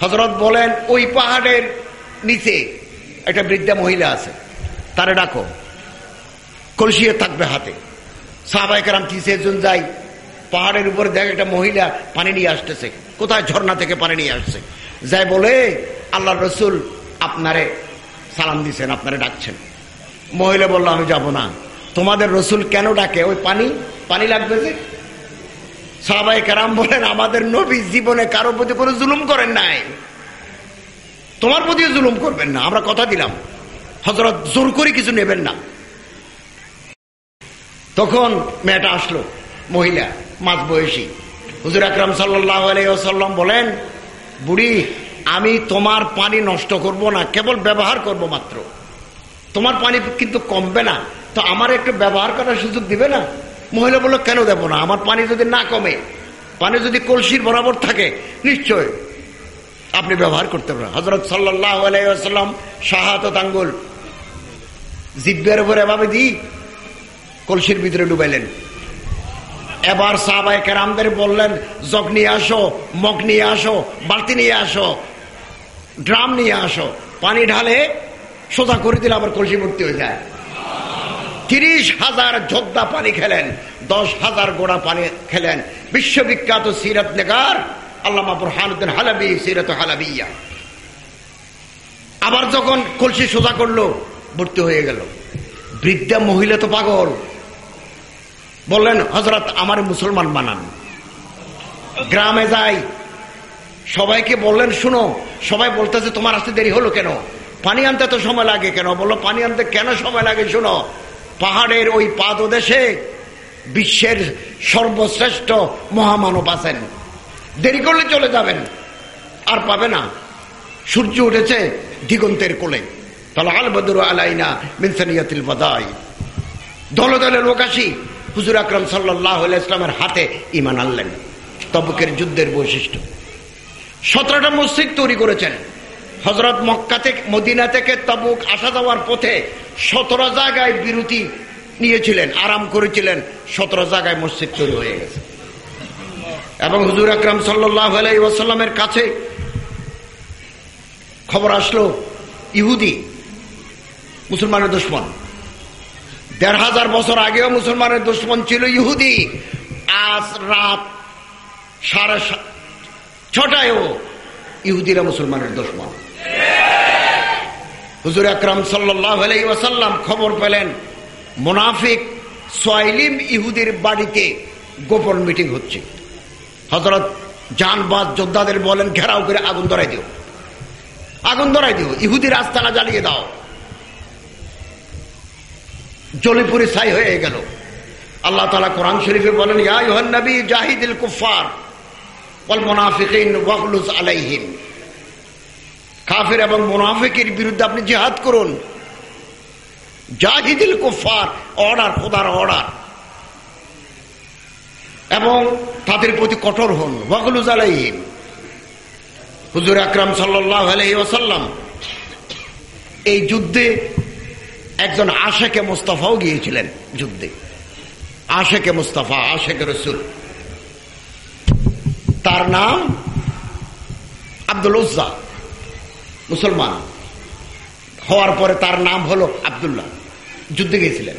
হজরত বলেন, ওই পাহাড়ের নিচে একটা বৃদ্ধা মহিলা আছে, তারে ডাকো। কলসিয়ে থাকবে হাতে। সাহবাইকার কিসের জন যাই, পাহাড়ের উপরে দেখ একটা মহিলা পানি নিয়ে আসতেছে। কোথায় ঝর্ণা থেকে পানি নিয়ে আসছে? যাই বলে আল্লাহ রসুল আপনারে সালাম দিচ্ছেন আপনারে ডাকছেন। মহিলা বলল, আমি যাব না। তোমাদের রসুল কেন ডাকে? ওই পানি? পানি লাগবে যে? সাহাবাই কারাম বলেন, আমাদের নবী জীবনে কারও প্রতি কোনো জুলুম করেন নাই। তোমার প্রতিও জুলুম করবেন না। আমরা কথা দিলাম। হজরত জোর করে কিছু নেবেন না। তখন মেয়েটা আসলো, মহিলা মাঝ বয়সী হুজুর আকরাম সাল্লাম বলেন, বুড়ি আমি তোমার পানি নষ্ট করব না, কেবল ব্যবহার করব মাত্র। তোমার পানি কিন্তু কমবে না, তো আমার একটু ব্যবহার করার সুযোগ দিবে না? মহিলা বলল, কেন দেব না? আমার পানি যদি না কমে, পানি যদি কলসির বরাবর থাকে, নিশ্চয় আপনি ব্যবহার করতে পারেন হজরত সাল্লাহ আলাইসাল্লাম শাহাত আঙ্গুল জিব্বের উপরে এভাবে দিই কলসির ভিতরে ডুবাইলেন। এবার সাহাবাই কেরামদের বললেন জগ নিয়ে আসো, মগ নিয়ে আসো, বালতি নিয়ে আসো ড্রাম নিয়ে আসো, পানি ঢালে সোজা করে দিলে আবার কলসি ভর্তি হয়ে যায়। তিরিশ হাজার যোদ্ধা পানি খেলেন, দশ হাজার গোড়া পানি খেলেন। বিশ্ববিখ্যাত সিরত নেগার আল্লামা বুরহানুদ্দিন হালাবি, সিরত হালাবিয়া। আবার যখন কলসি সোজা করল, ভর্তি হয়ে গেল। বৃদ্ধা মহিলা তো পাগল। বললেন হজরত আমার মুসলমান বানান। গ্রামে যাই সবাইকে বললেন, শুনো, সবাই বলতেছে, তোমার আসতে দেরি হলো কেন? পানি আনতে তো সময় লাগে কেন? বলল, পানি আনতে কেন সময় লাগে, শুনো? পাহাড়ের ওই পাদদেশে বিশ্বের সর্বশ্রেষ্ঠ মহামানব আছেন। দেরি করলে চলে যাবেন, আর পাবে না। সূর্য উঠেছে দিগন্তের কোলে। তাহলে আল বদর আলাইনা মিনসানিয়াতিল বাদাই। দলে দলে লোক আসি, হুজুর আকরম সাল্লাহ ইসলামের হাতে ইমান আনলেন। তবকের যুদ্ধের বৈশিষ্ট্য। সতেরোটা মসজিদ তৈরি করেছেন। হজরত মক্কা থেকে, মদিনা থেকে তবুক আসা যাওয়ার পথে সতেরো জায়গায় বিরতি নিয়েছিলেন, আরাম করেছিলেন, সতেরো জায়গায় মসজিদ তৈরি হয়ে গেছে। এবং হুজুর আকরাম সাল্লাহ কাছে খবর আসলো, ইহুদি, মুসলমানের দুশ্মন। দেড় হাজার বছর আগেও মুসলমানের দুশ্মন ছিল ইহুদি। আজ রাত সাড়ে ছটায়ও ইহুদিরা মুসলমানের দুশ্মন। হুজুর আকরাম সাল্লাহ খবর পেলেন, মোনাফিক সোয়াইলিম ইহুদির বাড়িতে গোপন মিটিং হচ্ছে। হজরত জানবাদ যোদ্ধাদের বলেন, ঘেরাও করে আগুন ধরাই দিও। আগুন ধরাই দিও ইহুদির আস্তানা জ্বালিয়ে দাও। জলিপুরি ছাই হয়ে গেল। আল্লাহ তালা কোরআন শরীফে বলেন, ইয়া নবী, জাহিদিল কুফার কাফের এবং মোনাফিকের বিরুদ্ধে আপনি জেহাদ করুন। কুফার অর্ডার, খোদার অর্ডার। এবং তাদের প্রতি কঠোর হন ওয়াকলুজ আলাইহিম হুজুর আকরাম সাল্লাহ এই যুদ্ধে একজন আশেকে মুস্তাফাও গিয়েছিলেন যুদ্ধে। আশেকে মুস্তাফা, আশেকে রসুল। তার নাম আব্দুল উজ্জা, মুসলমান। হওয়ার পরে তার নাম হলো আবদুল্লাহ। যুদ্ধে গিয়েছিলেন।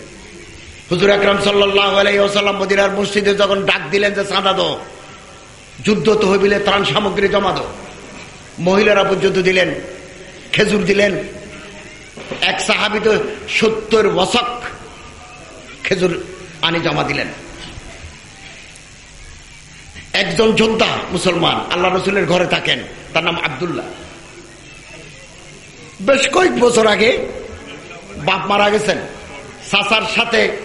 হুজুর আকরাম সাল্লাম মদিনার মসজিদে যখন ডাক দিলেন যে চাঁদা দো, যুদ্ধ তো ত্রাণ সামগ্রী জমা দো। মহিলারা পর্যন্ত দিলেন, খেজুর দিলেন। এক সাহাবিত সত্তর বছক খেজুর আনি জমা দিলেন। একজন যোদ্ধা মুসলমান, আল্লাহ রসুলের ঘরে থাকেন, তার নাম আবদুল্লাহ। বেশ কয়েক বছর আগে বাপ মারা গেছেন সাসার সাথে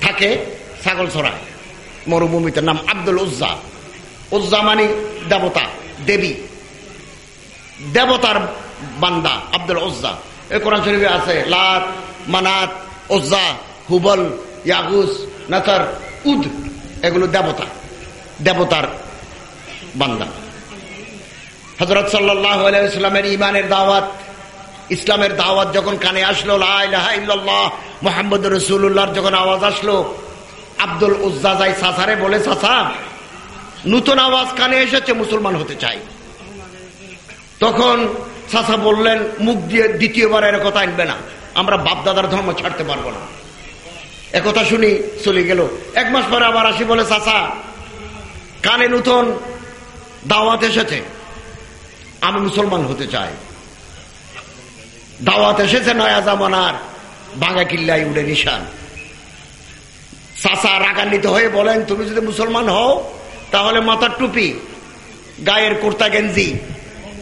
থাকে ছাগল ছড়ায় মরুভূমিতে, নাম আব্দুল উজ্জা। উজ্জা মানে দেবতা, দেবী। দেবতার বান্দা আব্দুল উজ্জা। এই কোরআন শরীফে আছে, লাত, মানাত ওজ্জা হুবল, ইয়াগুস নাতার উদ, এগুলো দেবতা। দেবতার বান্দা। হজরত আলাইস্লামের ইমানের দাওয়াত, ইসলামের দাওয়াত যখন কানে আসলো মোহাম্মদ রসুল্লাহর যখন আওয়াজ আসলো, আব্দুল উজ্জা যাই সাসারে বলে, সাসা, নূতন আওয়াজ কানে এসেছে, মুসলমান হতে চাই। তখন সাসা বললেন, মুখ দিয়ে দ্বিতীয়বার এর কথা আনবে না, আমরা বাপদাদার ধর্ম ছাড়তে পারব না। একথা শুনি চলে গেল। এক মাস পরে আবার আসি বলে চাচা কানে নূতন দাওয়াত এসেছে। আমি মুসলমান হতে চাই। দাওয়াত এসেছে নয়া জামানার বাঘা কিল্লায় উড়ে নিশান। চাচা রাগান্বিত হয়ে বলেন, তুমি যদি মুসলমান হও, তাহলে মাথার টুপি, গায়ের কুর্তা গেঞ্জি,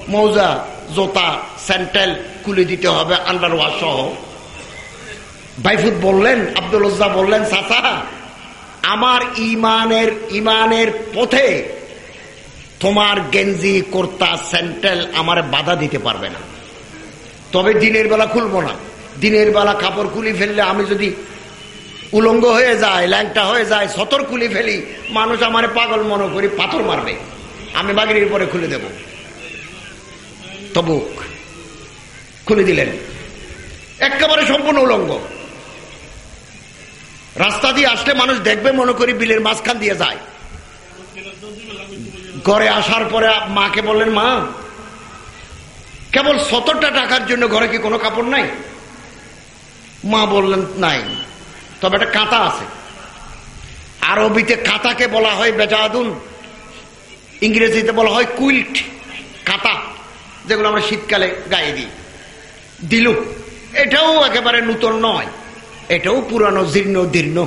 মৌজা, জোতা স্যান্টেল খুলে দিতে হবে আন্ডার ওয়াশ সহ। বাইফুদ বললেন, আব্দুল বললেন, চাচা আমার ইমানের ইমানের পথে তোমার গেঞ্জি, কর্তা স্যান্টেল আমার বাধা দিতে পারবে না। তবে দিনের বেলা খুলবো না। দিনের বেলা কাপড় খুলি ফেললে আমি যদি উলঙ্গ হয়ে যায় ল্যাংটা হয়ে যায় সতর খুলি ফেলি, মানুষ আমার পাগল মনে করি পাথর মারবে। আমি বাগিনীর পরে খুলে দেব। তবুক খুলে দিলেন। একেবারে সম্পূর্ণ উলঙ্গ। রাস্তা দিয়ে আসলে মানুষ দেখবে, মনে করি বিলের মাঝখান দিয়ে যায়। ঘরে আসার পরে মাকে বললেন, মা, কেবল সতরটা টাকার জন্য ঘরে কি কোনো কাপড় নাই? মা বললেন, নাই, তবে একটা কাঁথা আছে। আরবিতে কাঁথাকে বলা হয় বেজাদুন, ইংরেজিতে বলা হয় কুইল্ট, কাঁথা, যেগুলো আমরা শীতকালে গায়ে দিই। দিল এটাও একেবারে নূতন নয়। এটাও পুরানো, জীর্ণ, দীর্ণ।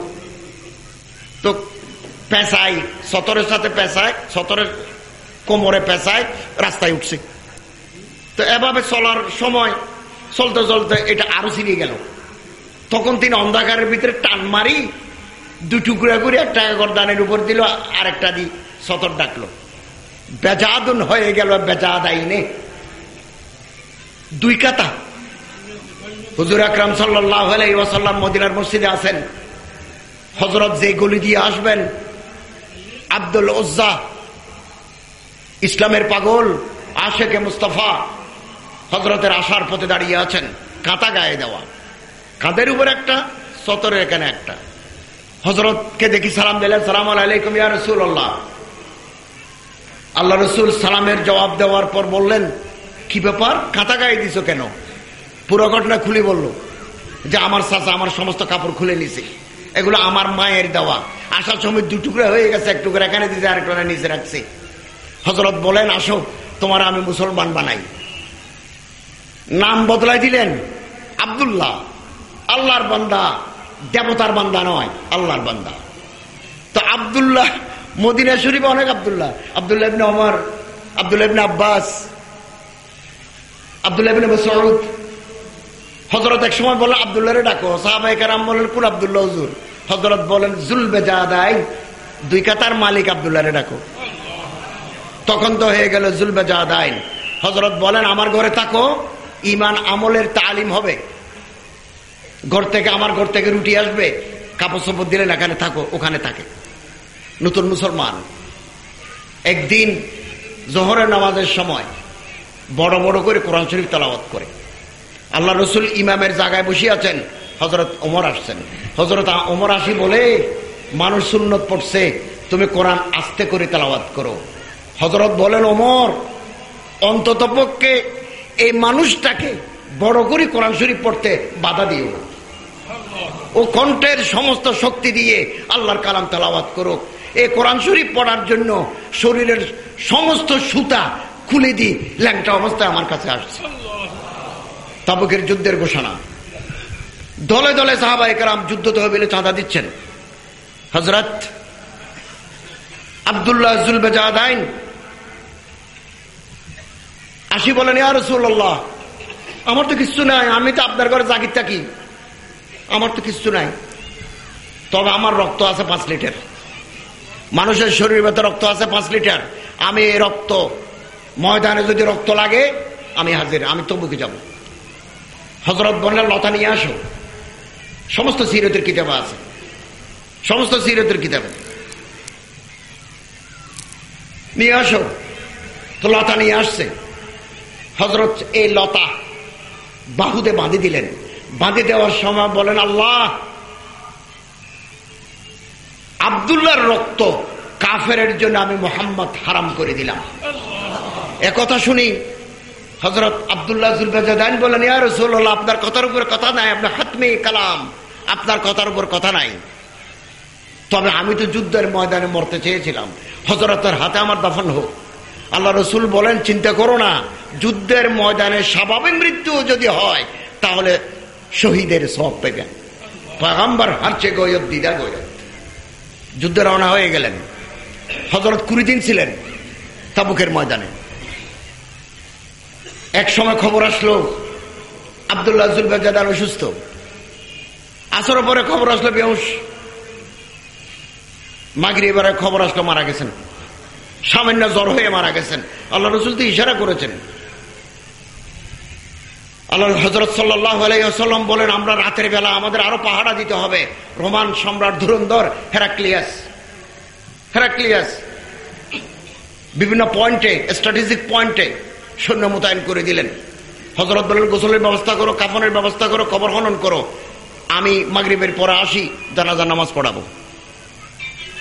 তো পেঁচাই, সতরের সাথে পেঁচায় সতরের কোমরে পেঁচায় রাস্তায় উঠছে। তো এভাবে চলার সময় চলতে চলতে এটা আরও ছিনিয়ে গেল। তখন তিনি অন্ধকারের ভিতরে টান মারি দু টুকরা করে একটা গরদানের উপর দিল আর একটা দি সতর ডাকলো। বেজাদুন হয়ে গেল বেজাদ আইনে। দুই কাতা হুজুর আকরাম সাল্লাম মদিনার মসজিদে আছেন। হজরত যে গলি দিয়ে আসবেন, আব্দুল ওজ্জা ইসলামের পাগল, আশেকে মুস্তফা হজরতের আশার পথে দাঁড়িয়ে আছেন কাঁতা গায়ে দেওয়া। কাঁধের উপর একটা, সতরের এখানে একটা। হজরতকে দেখি সালাম দিলেন, সালাম আলাইকুম ইয়া রসুল আল্লাহ আল্লাহ রসুল সালামের জবাব দেওয়ার পর বললেন, কি ব্যাপার? কাঁথা গায়ে দিছ কেন? পুরো ঘটনা খুলে বলল যে আমার চাচা আমার সমস্ত কাপড় খুলে নিছে। এগুলো আমার মায়ের দেওয়া। আসার সময় দু টুকরা হয়ে গেছে, এক টুকরা এখানে দিতে আর একটা নিচে রাখছে। হজরত বলেন, আসো, তোমার আমি মুসলমান বানাই। নাম বদলাই দিলেন আবদুল্লাহ। আল্লাহর বান্দা, দেবতার বান্দা নয়, আল্লাহর বান্দা। তো আবদুল্লাহ, মদিনা শরীফ অনেক আবদুল্লাহ। আবদুল্লাহ ইবনে অমর আবদুল্লাহ ইবনে আব্বাস, আবদুল্লাহ ইবনে মসউদ হজরত এক সময় বললেন, আবদুল্লাহরে ডাকো। সাহাবাই কারাম বলেন কোন আবদুল্লাহ হুজুর? হজরত বলেন জুলবে জাদাই, দুই কাতার মালিক আবদুল্লাহরে ডাকো। তখন তো হয়ে গেল জুলবে জাদাইন হজরত বলেন, আমার ঘরে থাকো ইমান আমলের তালিম হবে। ঘর থেকে, আমার ঘর থেকে রুটি আসবে কাপড় সপর দিলেন, এখানে থাকো, ওখানে থাকে। নতুন মুসলমান। একদিন জহরের নামাজের সময় বড় বড় করে কোরআন শরীফ তালাবাত করে। আল্লাহ রসুল ইমামের জায়গায় বসে আছেন। হজরত ওমর আসছেন। হজরত ওমর আসি বলে, মানুষ সুন্নত পড়ছে, তুমি কোরআন আস্তে করে তালাবাদ করো। হজরত বলেন, ওমর, অন্তত পক্ষে এই মানুষটাকে বড় করে কোরআন শরীফ পড়তে বাধা দিও ও কণ্ঠের সমস্ত শক্তি দিয়ে আল্লাহর কালাম তালাবাত করুক। এই কোরআন শরীফ পড়ার জন্য শরীরের সমস্ত সুতা খুলে দি ল্যাংটা অবস্থায় আমার কাছে আসছে। তাবুকের যুদ্ধের ঘোষণা। দলে দলে সাহাবা একরাম যুদ্ধ তহবিলে চাঁদা দিচ্ছেন। হজরত আবদুল্লাহ জুলবেজাদ আইন আসি বলেন, ইয়া রসুল্লাহ আমার তো কিচ্ছু নাই, আমি তো আপনার ঘরে জাগির থাকি। আমার তো কিচ্ছু নাই। তবে আমার রক্ত আছে পাঁচ লিটার। মানুষের শরীরের ভেতর রক্ত আছে পাঁচ লিটার। আমি এই রক্ত, ময়দানে যদি রক্ত লাগে, আমি হাজির, আমি তবুকে যাব। হজরত বললেন লতা নিয়ে আসো। সমস্ত সিরতের কিতাব আছে। সমস্ত সিরতের কিতাব। নিয়ে আসো। তো লতা নিয়ে আসছে। হজরত এই লতা বাহুতে বাঁধি দিলেন। বাঁধি দেওয়ার সময় বলেন, আল্লাহ, আবদুল্লাহর রক্ত কাফের জন্য আমি মোহাম্মদ হারাম করে দিলাম। একথা শুনি হজরত আবদুল্লাহ জুলবাজাদান বলেন আপনার কথার উপর কথা নাই, আপনার হাতমে কালাম। আপনার কথার উপর কথা নাই। তবে আমি তো যুদ্ধের ময়দানে মরতে চেয়েছিলাম। হজরতের হাতে আমার দফন হোক। আল্লাহ রসুল বলেন, চিন্তা করো না, যুদ্ধের ময়দানে স্বাভাবিক মৃত্যু যদি হয়, তাহলে শহীদের সব পেবেন পাগাম্বার হারছে গয়ত, দিদা গয়ত। যুদ্ধে রওনা হয়ে গেলেন। হজরত কুড়ি দিন ছিলেন তাবুকের ময়দানে। এক সময় খবর আসলো, আবদুল্লাহ জুলবাজাদার অসুস্থ আসর পরে খবর আসলো বেউস মাগরি এবারে খবর আসলো মারা গেছেন। সামান্য জ্বর হয়ে মারা গেছেন। আল্লাহ রসুল তো ইশারা করেছেন। আল্লাহ হজরত সাল্লাহ আলাইসাল্লাম বলেন, আমরা রাতের বেলা আমাদের আরও পাহারা দিতে হবে। রোমান সম্রাট ধুরন্ধর হেরাক্লিয়াস। হেরাক্লিয়াস। বিভিন্ন পয়েন্টে স্ট্র্যাটেজিক পয়েন্টে সৈন্য মোতায়েন করে দিলেন। হজরত বলেন, গোসলের ব্যবস্থা করো, কাফনের ব্যবস্থা করো, কবর খনন করো। আমি মাগরীবের পরে আসি, জানাজা নামাজ পড়াবো।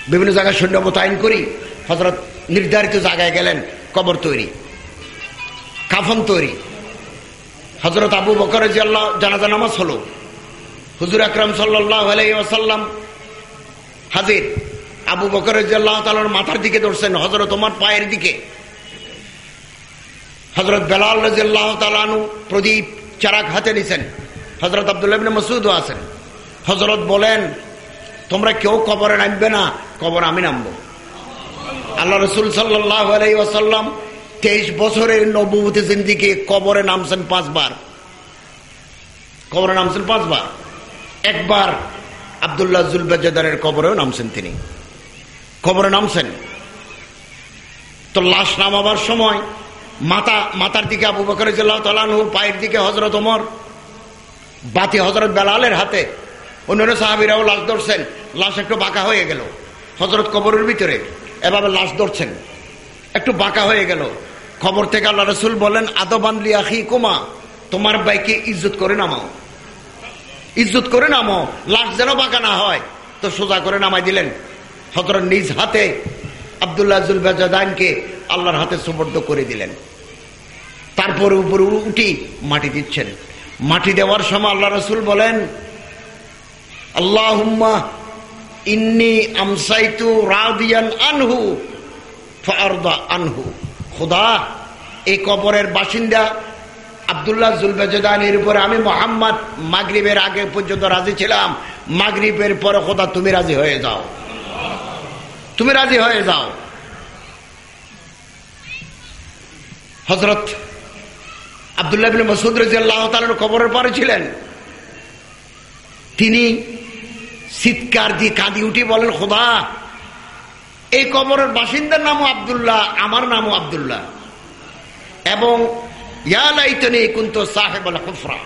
বিভিন্ন জায়গায় সৈন্য মোতায়েন করি হজরত নির্ধারিত জায়গায় গেলেন, কবর তৈরি, কাফন তৈরি। হজরত আবু বকর জিয়াল্লাহ জানাজা নামাজ হলো। হুজুর আকরম সাল্লাহ হাজির। আবু বকর জিয়াল্লাহ তালার মাথার দিকে ধরছেন হজরত তোমার পায়ের দিকে। হজরত বেলাল রাজিয়াল্লাহ তালানু প্রদীপ চারাক হাতে নিছেন। হজরত আবদুল্লাহ মসুদও আছেন। হজরত বলেন, তোমরা কেউ কবরে নামবে না, কবর আমি নামবো। আল্লাহ রসুল সাল্লাহ আলাইসাল্লাম তেইশ বছরের নবুবতী জিন্দিকে কবরে নামছেন পাঁচবার। কবরে নামছেন পাঁচবার। একবার আবদুল্লাহ জুলবাজাদারের কবরেও নামছেন তিনি। কবরে নামছেন। তো লাশ নামাবার সময় মাতা, মাতার দিকে আবু বকর তালানহু পায়ের দিকে হজরত ওমর, বাতি হজরত বেলালের হাতে অন্যান্য সাহাবিরাও লাশ ধরছেন। লাশ একটু বাঁকা হয়ে গেল। হজরত কবরের ভিতরে এভাবে লাশ ধরছেন। একটু বাঁকা হয়ে গেল। খবর থেকে আল্লাহ রসুল বলেন আদবানলি আখি কুমা তোমার বাইকে ইজ্জত করে নামাও। ইজ্জত করে নামো লাশ যেন বাঁকা না হয়। তো সোজা করে নামাই দিলেন। হজরত নিজ হাতে আবদুল্লাহ জুলবাজাদানকে আল্লাহর হাতে সুবর্দ করে দিলেন। তারপরে উপরে উঠি মাটি দিচ্ছেন। মাটি দেওয়ার সময় আল্লাহ রসুল বলেন আল্লাহ ইন্নি আমসাইতু রাদিয়ান আনহু আনহু। খোদা, এই কবরের বাসিন্দা আবদুল্লাহ জুলবেজানির উপরে আমি মোহাম্মদ মাগরিবের আগে পর্যন্ত রাজি ছিলাম। মাগরিবের পরে খোদা, তুমি রাজি হয়ে যাও। তুমি রাজি হয়ে যাও। হজরত আবদুল্লাহ মসুদ রাজিয়াল্লাহ তালের কবরের পরে ছিলেন। তিনি চিৎকার দিয়ে কাঁদি উঠি বলেন, খোদা, এই কবরের বাসিন্দার নামও আবদুল্লাহ, আমার নামও আবদুল্লাহ। এবং ইয়ালাইতনি কুন্ত সাহেব হুফরা।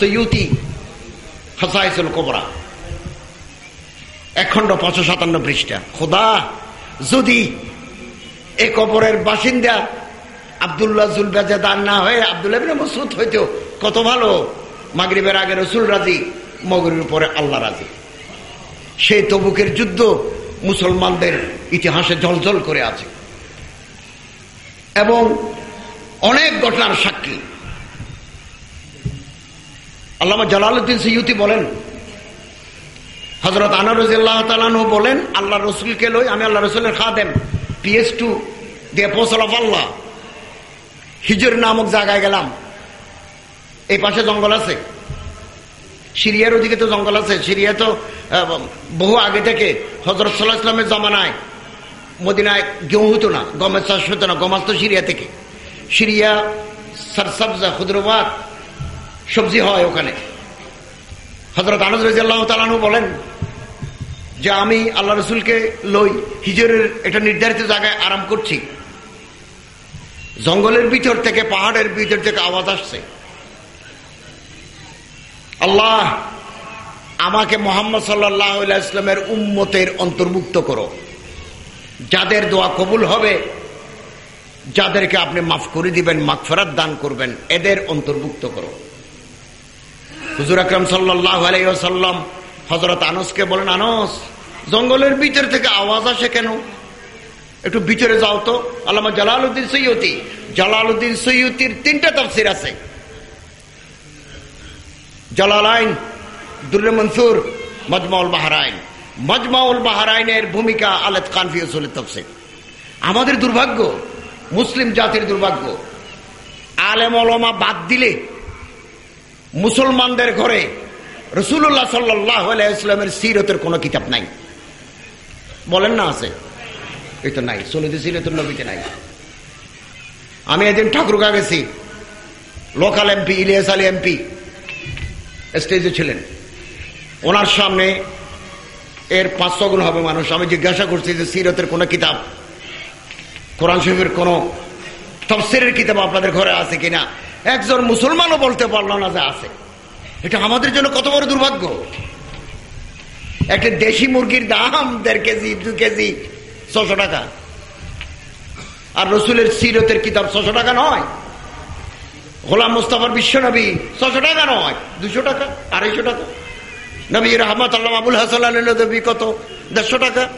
সৈয়ুতি হাসাইসুল কোবরা। এক খণ্ড পাঁচশো সাতান্ন পৃষ্ঠা। খোদা, যদি এ কবরের বাসিন্দা আবদুল্লাহ জুল বেজাদার না হয়ে আবদুল্লাহ মসুদ হইতো কত ভালো। মাগরিবের আগে রসুল রাজি মগরের উপরে আল্লাহ রাজি। সেই তবুকের যুদ্ধ মুসলমানদের ইতিহাসে জলজল করে আছে। এবং অনেক ঘটনার সাক্ষী। আল্লাহ জালালুদ্দিন সৈয়ুতি বলেন হজরত আনারুজ্লাহ তালানু বলেন আল্লাহ রসুলকে লই আমি আল্লাহ রসুলের খাদেম। PS to the apostle of Allah হিজুর নামক জায়গায় গেলাম। এই পাশে জঙ্গল আছে। সিরিয়ার ওদিকে তো জঙ্গল আছে। সিরিয়া তো বহু আগে থেকে হজরত সাল্লাহ ইসলামের জমানায়। মদিনায় গেউ হতো না। গমের চাষ হতো না। গমাস তো সিরিয়া থেকে। সিরিয়া, সরসবজা ক্ষুদ্রবাদ সবজি হয় ওখানে। হজরত আনন্দ রাজিয়াল্লাহ তালানু বলেন যে আমি আল্লাহ রসুলকে লই হিজরের একটা নির্ধারিত জায়গায় আরাম করছি। জঙ্গলের ভিতর থেকে, পাহাড়ের ভিতর থেকে আওয়াজ আসছে। আল্লাহ, আমাকে মোহাম্মদ সাল্লাহ ইসলামের উম্মতের অন্তর্ভুক্ত করো। যাদের দোয়া কবুল হবে, যাদেরকে আপনি মাফ করে দিবেন, মাগফেরাত দান করবেন, এদের অন্তর্ভুক্ত করো। হুজুর আকরম সাল্লাহ আলাইসাল্লাম হজরত আনসকে বলেন, আনস, জঙ্গলের ভিতর থেকে আওয়াজ আসে কেন? একটু ভিতরে যাও তো। আল্লামা জালালউদ্দিন সৈয়তি জালালউদ্দিন সৈয়তির তিনটা তফসির আছে। জালালাইন দুর্রে মনসুর, মজমাউল বাহারাইন। মজমাউল বাহারাইনের ভূমিকা আলেদ কানফি উসুলের তফসির। আমাদের দুর্ভাগ্য, মুসলিম জাতির দুর্ভাগ্য, আলেম বাদ দিলে মুসলমানদের ঘরে রসুল্লাহ সাল্লাহ ইসলামের সিরতের কোনো কিতাব নাই। বলেন না আছে? এই তো নাই সলিদি সিরতের নবীতে নাই। আমি একদিন ঠাকুরগা গেছি, local MP, Ilias Ali MP, স্টেজে ছিলেন। ওনার সামনে এর পাঁচশো গুণ হবে মানুষ। আমি জিজ্ঞাসা করছি যে সিরতের কোন কিতাব, কোরআন শরীফের কোন তফসিরের কিতাব আপনাদের ঘরে আছে কিনা? একজন মুসলমানও বলতে পারল না যে আছে। এটা আমাদের জন্য কত বড় দুর্ভাগ্য। একটা দেশি মুরগির দাম দেড় কেজি, দু কেজি ছশো টাকা। আর রসুলের সিরতের কিতাব ছশো টাকা নয়। গোলাম মুস্তাফার বিশ্ব নবী ছশো টাকা নয়, দুশো টাকা, আড়াইশো টাকা। নবী রহমত আল্লাহ আবুল হাসান নবী কত, দেড়শো টাকা।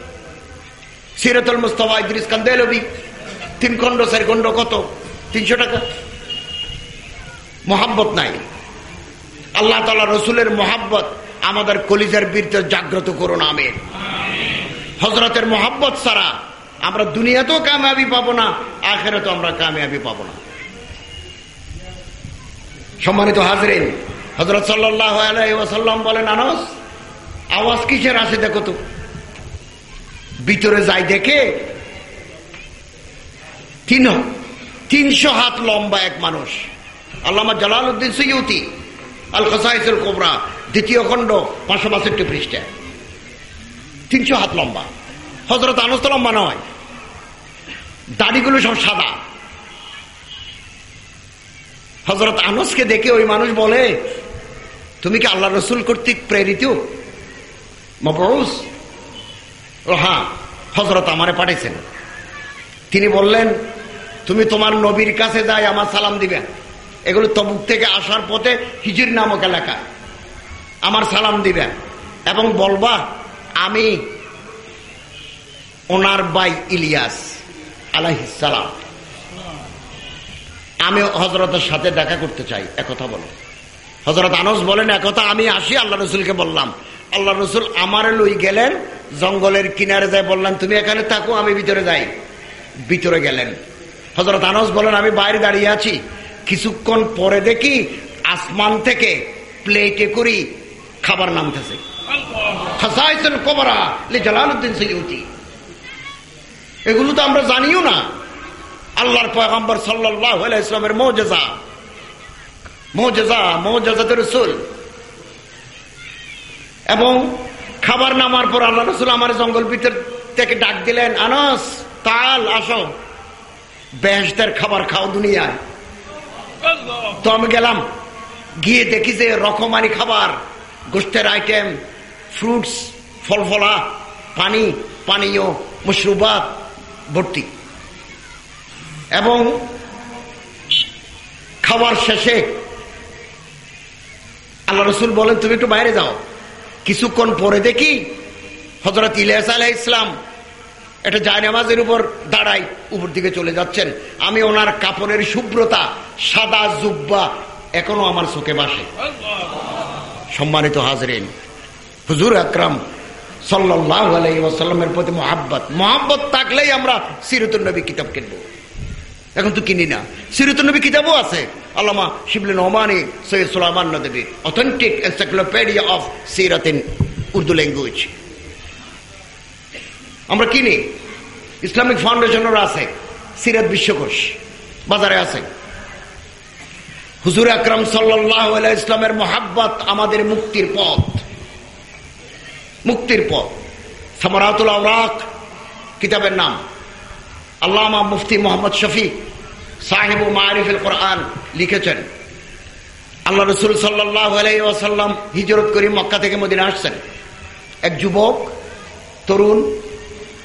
সিরতুল মুস্তফা ইদ্রিস কান্দে নবী তিন খণ্ড, চার খণ্ড কত, তিনশো টাকা। মোহাব্বত নাই। আল্লাহ তালা রসুলের মোহাব্বত আমাদের কলিজার বীরতে জাগ্রত করুন আমের হজরতের মোহাব্বত ছাড়া আমরা দুনিয়াতেও কামিয়াবি পাবো না আখেরে তো আমরা কামিয়াবি পাবো না। সম্মানিত হাজরেন হজরত সাল্লাম বলেন, আনস, আওয়াজ কিসের আছে দেখো তো? ভিতরে যাই দেখে তিন তিনশো হাত লম্বা এক মানুষ, আল্লামা জালাল উদ্দিন সৈয়তি আল খসাইসুল কোবরা, দ্বিতীয় খণ্ড, পাঁচশো বাষট্টি পৃষ্ঠা। তিনশো হাত লম্বা। হজরত আনস্ত লম্বা নয়। দাড়িগুলো সব সাদা। হজরত আনসকে দেখে ওই মানুষ বলে, তুমি কি আল্লাহ রসুল কর্তৃক প্রেরিত? মবরুস ও হ্যাঁ হজরত আমারে পাঠিয়েছেন তিনি বললেন, তুমি তোমার নবীর কাছে যাই, আমার সালাম দিবেন এগুলো তবুক থেকে আসার পথে হিজির নামক এলাকা। আমার সালাম দিবেন। এবং বলবা, আমি ওনার বাই ইলিয়াস আলাইসালাম আমি হজরতের সাথে দেখা করতে চাই, একথা বলো। হজরত আনস বলেন, একথা আমি আসি, আল্লাহ রসুলকে বললাম। আল্লাহ রসুল আমার লই গেলেন, জঙ্গলের কিনারে যায় বললাম তুমি এখানে থাকো, আমি ভিতরে যাই। ভিতরে গেলেন। হজরত আনস বলেন, আমি বাইরে দাঁড়িয়ে আছি কিছুক্ষণ পরে দেখি আসমান থেকে প্লেটে করি খাবার নামতেছে। এগুলো তো আমরা জানিও না। আল্লাহর পয়গম্বর সাল্লাহ ইসলামের মৌজেজা। মৌজেজা, মৌজেজাতে রসুল। এবং খাবার নামার পর আল্লাহ রসুল আমার জঙ্গল ভিতর থেকে ডাক দিলেন, আনস, তাল আসো। বেহেস্তের খাবার খাও দুনিয়ায়। তো আমি গেলাম। গিয়ে দেখি যে রকমারি খাবার, গোষ্ঠের আইটেম ফ্রুটস ফল ফলা পানি, পানীয় মশরুবাত ভর্তি। এবং খাবার শেষে আল্লাহ রসুল বলেন, তুমি একটু বাইরে যাও। কিছুক্ষণ পরে দেখি হজরত ইলিয়াস আলাহ ইসলাম এটা জায়নামাজের উপর দাঁড়াই উপর দিকে চলে যাচ্ছেন। আমি ওনার কাপড়ের শুভ্রতা, সাদা জুব্বা এখনও আমার চোখে বাসে সম্মানিত হাজরেন, হুজুর আকরাম সাল্লাহ আলাইসাল্লামের প্রতি মোহাব্বত। মোহাব্বত থাকলেই আমরা সিরতুল নবী কিতাব কিনবো। এখন তো কিনি না। সিরতুল নবী কিতাবও আছে। আল্লামা Shibli Omani Syed Sulaiman Nadvi authentic encyclopedia of সিরাতিন Urdu language আমরা কিনি। ইসলামিক ফাউন্ডেশনের আছে, সিরাত বিশ্বকোষ, বাজারে আছে। হুজুর আকরম সাল্লাহ ইসলামের মোহাব্বত আমাদের মুক্তির পথ। মুক্তির পথ। সামরাতুল আওরাক, কিতাবের নাম। আল্লামা মুফতি মোহাম্মদ শফি সাহেব মারিফুল কোরআন লিখেছেন। আল্লাহ রসুল সাল্লাহ হিজরত করে মক্কা থেকে মদিনা আসছেন। এক যুবক, তরুণ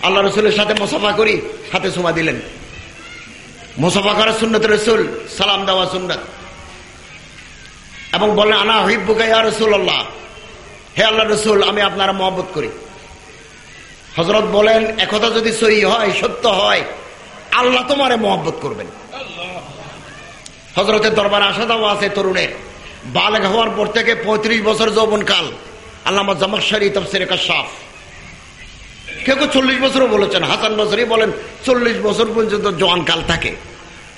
আল্লাহ রসুলের সাথে মোসাফা করি, হাতে সোমা দিলেন। মোসাফা করা সুন্নত রসুল, সালাম দেওয়া সুন্নত। এবং বললেন, আনা হিব্বুকা ইয়া রসুল আল্লাহ হে আল্লাহ রসুল, আমি আপনারা মহব্বত করি। হজরত বলেন, একথা যদি সহি হয়, সত্য হয়, আল্লাহ তোমারে মহব্বত করবেন। হজরতের দরবার আসা দেওয়া আছে তরুণের। বালেগ হওয়ার পর থেকে পঁয়ত্রিশ বছর যৌবন কাল আল্লাহ জামাকশারি তফসির কাশাফ। কেউ কেউ চল্লিশ বছরও বলেছেন, হাসান বছরই বলেন, চল্লিশ বছর পর্যন্ত জোয়ান কাল থাকে।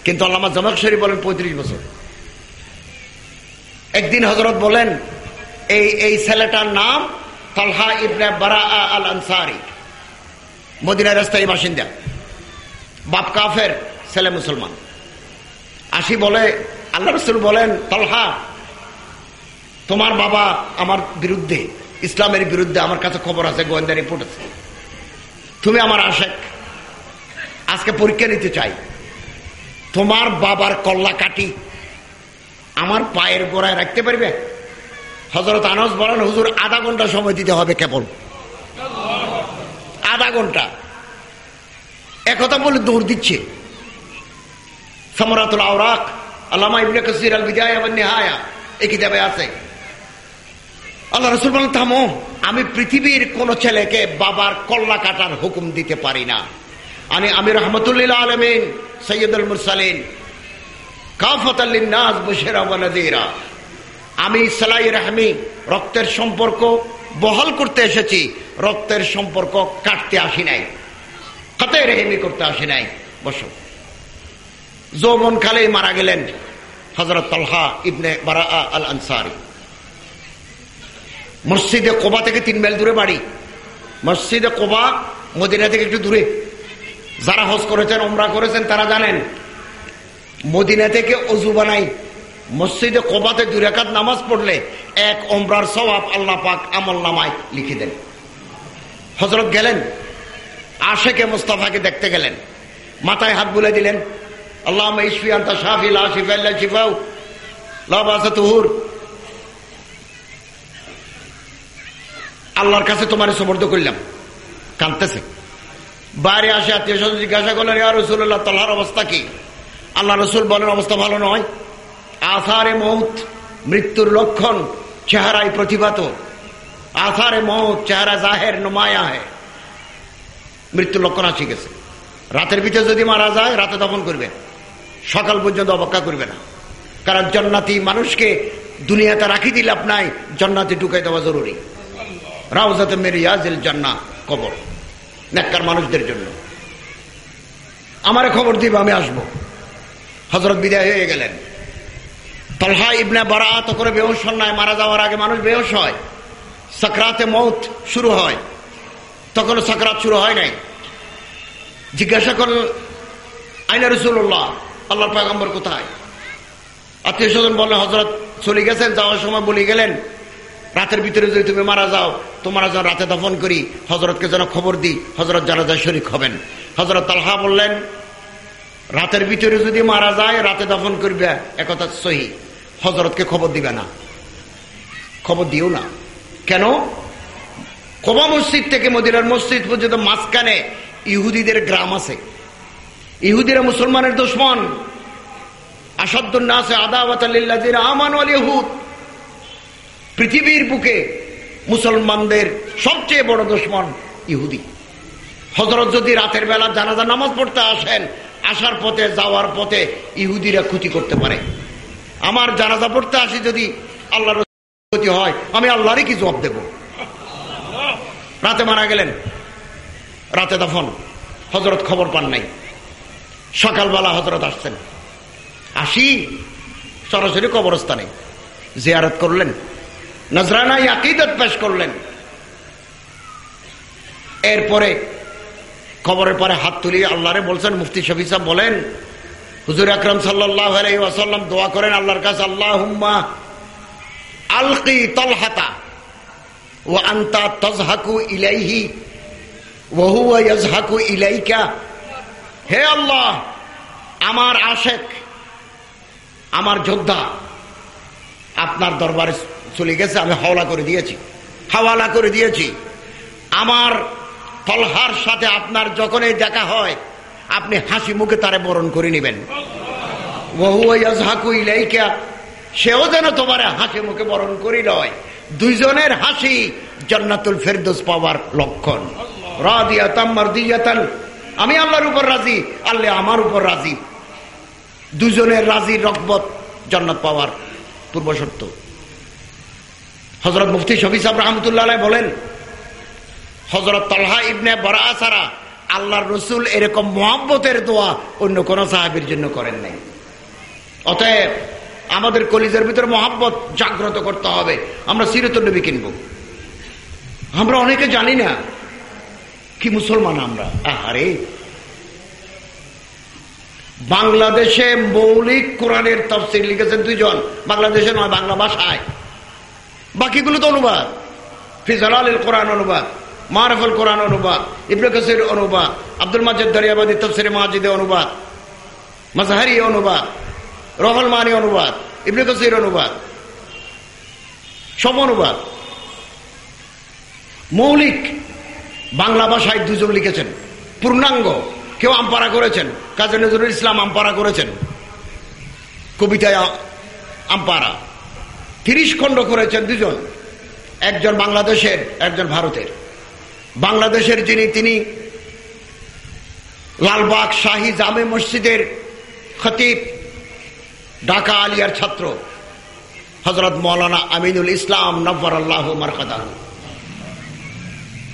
কিন্তু আল্লামা জামাকশারি বলেন পঁয়ত্রিশ বছর। একদিন হজরত বলেন, এই এই ছেলেটার নাম তালহা ইবনে বারা আল আনসারি মদিনা রাস্তায় বাসিন্দা। বাপ কাফের, ছেলে মুসলমান। আসি বলে, আল্লাহ রসুল বলেন, তালহা, তোমার বাবা আমার বিরুদ্ধে, ইসলামের বিরুদ্ধে আমার কাছে খবর আছে, গোয়েন্দা রিপোর্ট আছে। তুমি আমার আশেক। আজকে পরীক্ষা নিতে চাই। তোমার বাবার কল্লা কাটি আমার পায়ের গোড়ায় রাখতে পারবে? হজরত আনস বলেন, হুজুর, আধা ঘণ্টা সময় দিতে হবে কেবল। আধা ঘণ্টা। একথা বলে দৌড় দিচ্ছে। সমরাতুল আওরাক, আল্লামা ইবনে কসির আল বিদায় এবং নেহায়া এই কিতাবে আছে। আল্লাহ রসুল বলেন, থামো, আমি পৃথিবীর কোন ছেলেকে বাবার কল্লা কাটার হুকুম দিতে পারি না। আমি আমি রহমতুল্লিল আলমিন, সৈয়দুল মুরসালিন কাফত আমি সালাই রাহমি, রক্তের সম্পর্ক বহাল করতে এসেছি, রক্তের সম্পর্ক কাটতে আসি নাই হাতে রেহেমি করতে আসি নাই। বস। যৌবন কালে মারা গেলেন হজরত তলহা ইবনে বারা আল আনসারি মসজিদে কোবা থেকে তিন মাইল দূরে বাড়ি। মসজিদে কোবা মদিনা থেকে একটু দূরে। যারা হজ করেছেন ওমরা করেছেন, তারা জানেন, মদিনা থেকে অজু বানাই, মসজিদে কোবাতে দুই রেখাত নামাজ পড়লে এক ওমরার সবাব আল্লাহ পাক আমল নামায় লিখে দেন। হজরত গেলেন, আশেকে মুস্তাফাকে দেখতে গেলেন, মাথায় হাত বুলে দিলেন আল্লাহ ইসফি আন্তা শাফি লা শিফা শিফাউ লাবাসা তুহুর আল্লাহর কাছে তোমার সমর্থ করলাম। কাঁদতেছে। বাইরে আসে আত্মীয় স্বজন জিজ্ঞাসা করলেন, ইয়া রসুল্লাহ তাল্লাহার অবস্থা কি? আল্লাহ রসুল বলেন, অবস্থা ভালো নয়। আথারে মৌত, মৃত্যুর লক্ষণ, চেহারায় প্রতিভাত। আথারে মৌত, চেহারা জাহের, নমায়া হে। মৃত্যুর লক্ষণ আসি গেছে রাতের ভিতরে যদি মারা যায়, রাতে দফন করবে। সকাল পর্যন্ত অপেক্ষা করবে না। কারণ জন্নাতি মানুষকে দুনিয়াতে রাখি দিলে আপনাই জন্নাতি ঢুকাই দেওয়া জরুরি। রাউজাতে মেরে ইয়াজিল জান্না কবর। নেককার মানুষদের জন্য। আমারে খবর দিব, আমি আসব। হজরত বিদায় হয়ে গেলেন। তলহা ইবনে বারাত করে বেহস নাই, মারা যাওয়ার আগে মানুষ বেহস হয়। সাকরাতে মৌত শুরু হয়। তখন সাকরাত শুরু হয় নাই। জিজ্ঞাসা করল, আইনা রসুল্লাহ আল্লাহর পাগম্বর কোথায়? আত্মীয় স্বজন বললেন হজরত চলে গেছেন, যাওয়ার সময় বলে গেলেন রাতের ভিতরে যদি তুমি মারা যাও, তোমার যেন রাতে দফন করি হজরতকে যেন খবর দিই হজরত যায় শরিক হবেন। হজরত তালহা বললেন, রাতের ভিতরে যদি মারা যায়, রাতে দফন করবে একথা সহি। হজরতকে খবর দিবে না। খবর দিও না। কেন? কবা মসজিদ থেকে মদিনার মসজিদ পর্যন্ত মাঝখানে ইহুদিদের গ্রাম আছে। ইহুদিরা মুসলমানের দুশ্মন। আসাদুন্নাসে আদাওয়াতাল্লাহ আমান আল ইহুদ পৃথিবীর বুকে মুসলমানদের সবচেয়ে বড় দুশ্মন ইহুদি। হজরত যদি রাতের বেলা জানাজা নামাজ পড়তে আসেন, আসার পথে, যাওয়ার পথে ইহুদিরা ক্ষতি করতে পারে। আমার জানাজা পড়তে আসি যদি আল্লাহর ক্ষতি হয়, আমি আল্লাহরই কি জবাব দেব? রাতে মারা গেলেন। রাতে দফন হজরত খবর পান নাই। সকালবেলা হজরত আসছেন। আসি সরাসরি কবরস্থানে। জিয়ারত করলেন। নজরানা আকিদত পেশ করলেন। এরপরে খবরের পরে হাত তুলিয়ে আল্লাহরে বলছেন, মুফতি শফি সাহ বলেন, হুজুর আকরম আসাল্লাম দোয়া করেন আল্লাহর কাছে আল্লাহ আলকি তলহাতা ও আন্তা তজহাকু ইলাইহি ওহু ইয়াজহাকু ইলাইকা। হে আল্লাহ, আমার আশেক, আমার যোদ্ধা, আপনার দরবারে চলে গেছে, আমি হাওলা করে দিয়েছি। হাওয়ালা করে দিয়েছি। আমার ফলহার সাথে আপনার যখনই দেখা হয়, আপনি হাসি মুখে তারে বরণ করে নেবেন। সেও যেন তোমার হাসি মুখে বরণ করি নয় দুইজনের হাসি জন্নাতুল ফেরদোস পাওয়ার লক্ষণ। আমি আল্লাহর উপর রাজি, আল্লাহ আমার উপর রাজি। দুজনের রাজি রকবত জন্নত পাওয়ার পূর্ব সত্য হজরত মুফতি শফি সাহ রহমতুল্লাহ বলেন হজরত তলহা ইবনে বরা ছাড়া আল্লাহর রসুল এরকম মোহাম্মতের দোয়া অন্য কোন সাহাবির জন্য করেন নাই। অতএব আমাদের কলিজের ভিতরে মোহাম্মত জাগ্রত করতে হবে, আমরা নবী কিনব। আমরা অনেকে জানি না কি মুসলমান আমরা। আহারে, বাংলাদেশে মৌলিক কোরআনের তফসিল লিখেছেন দুইজন, বাংলাদেশে নয়, বাংলা ভাষায়। বাকিগুলো তো অনুবাদ। ফিজাল কোরআন অনুবাদ, মারফুল কোরআন অনুবাদ, ইবনে কসির অনুবাদ, আব্দুল মাজিদ দরিয়াবাদী তফসির মাজিদে অনুবাদ মাজহারি অনুবাদ, রহল মানি অনুবাদ, ইবনে কসির অনুবাদ, সব অনুবাদ। মৌলিক বাংলা ভাষায় দুজন লিখেছেন, পূর্ণাঙ্গ, কেউ আমপারা করেছেন, কাজী নজরুল ইসলাম আমপারা করেছেন, কবিতায় আমপারা তিরিশ খণ্ড করেছেন দুজন। একজন বাংলাদেশের, একজন ভারতের। বাংলাদেশের যিনি, তিনি লালবাগ শাহী জামে মসজিদের খতিব, ঢাকা আলিয়ার ছাত্র হজরত মৌলানা আমিনুল ইসলাম নব্বর আল্লাহ মারকাদাহ।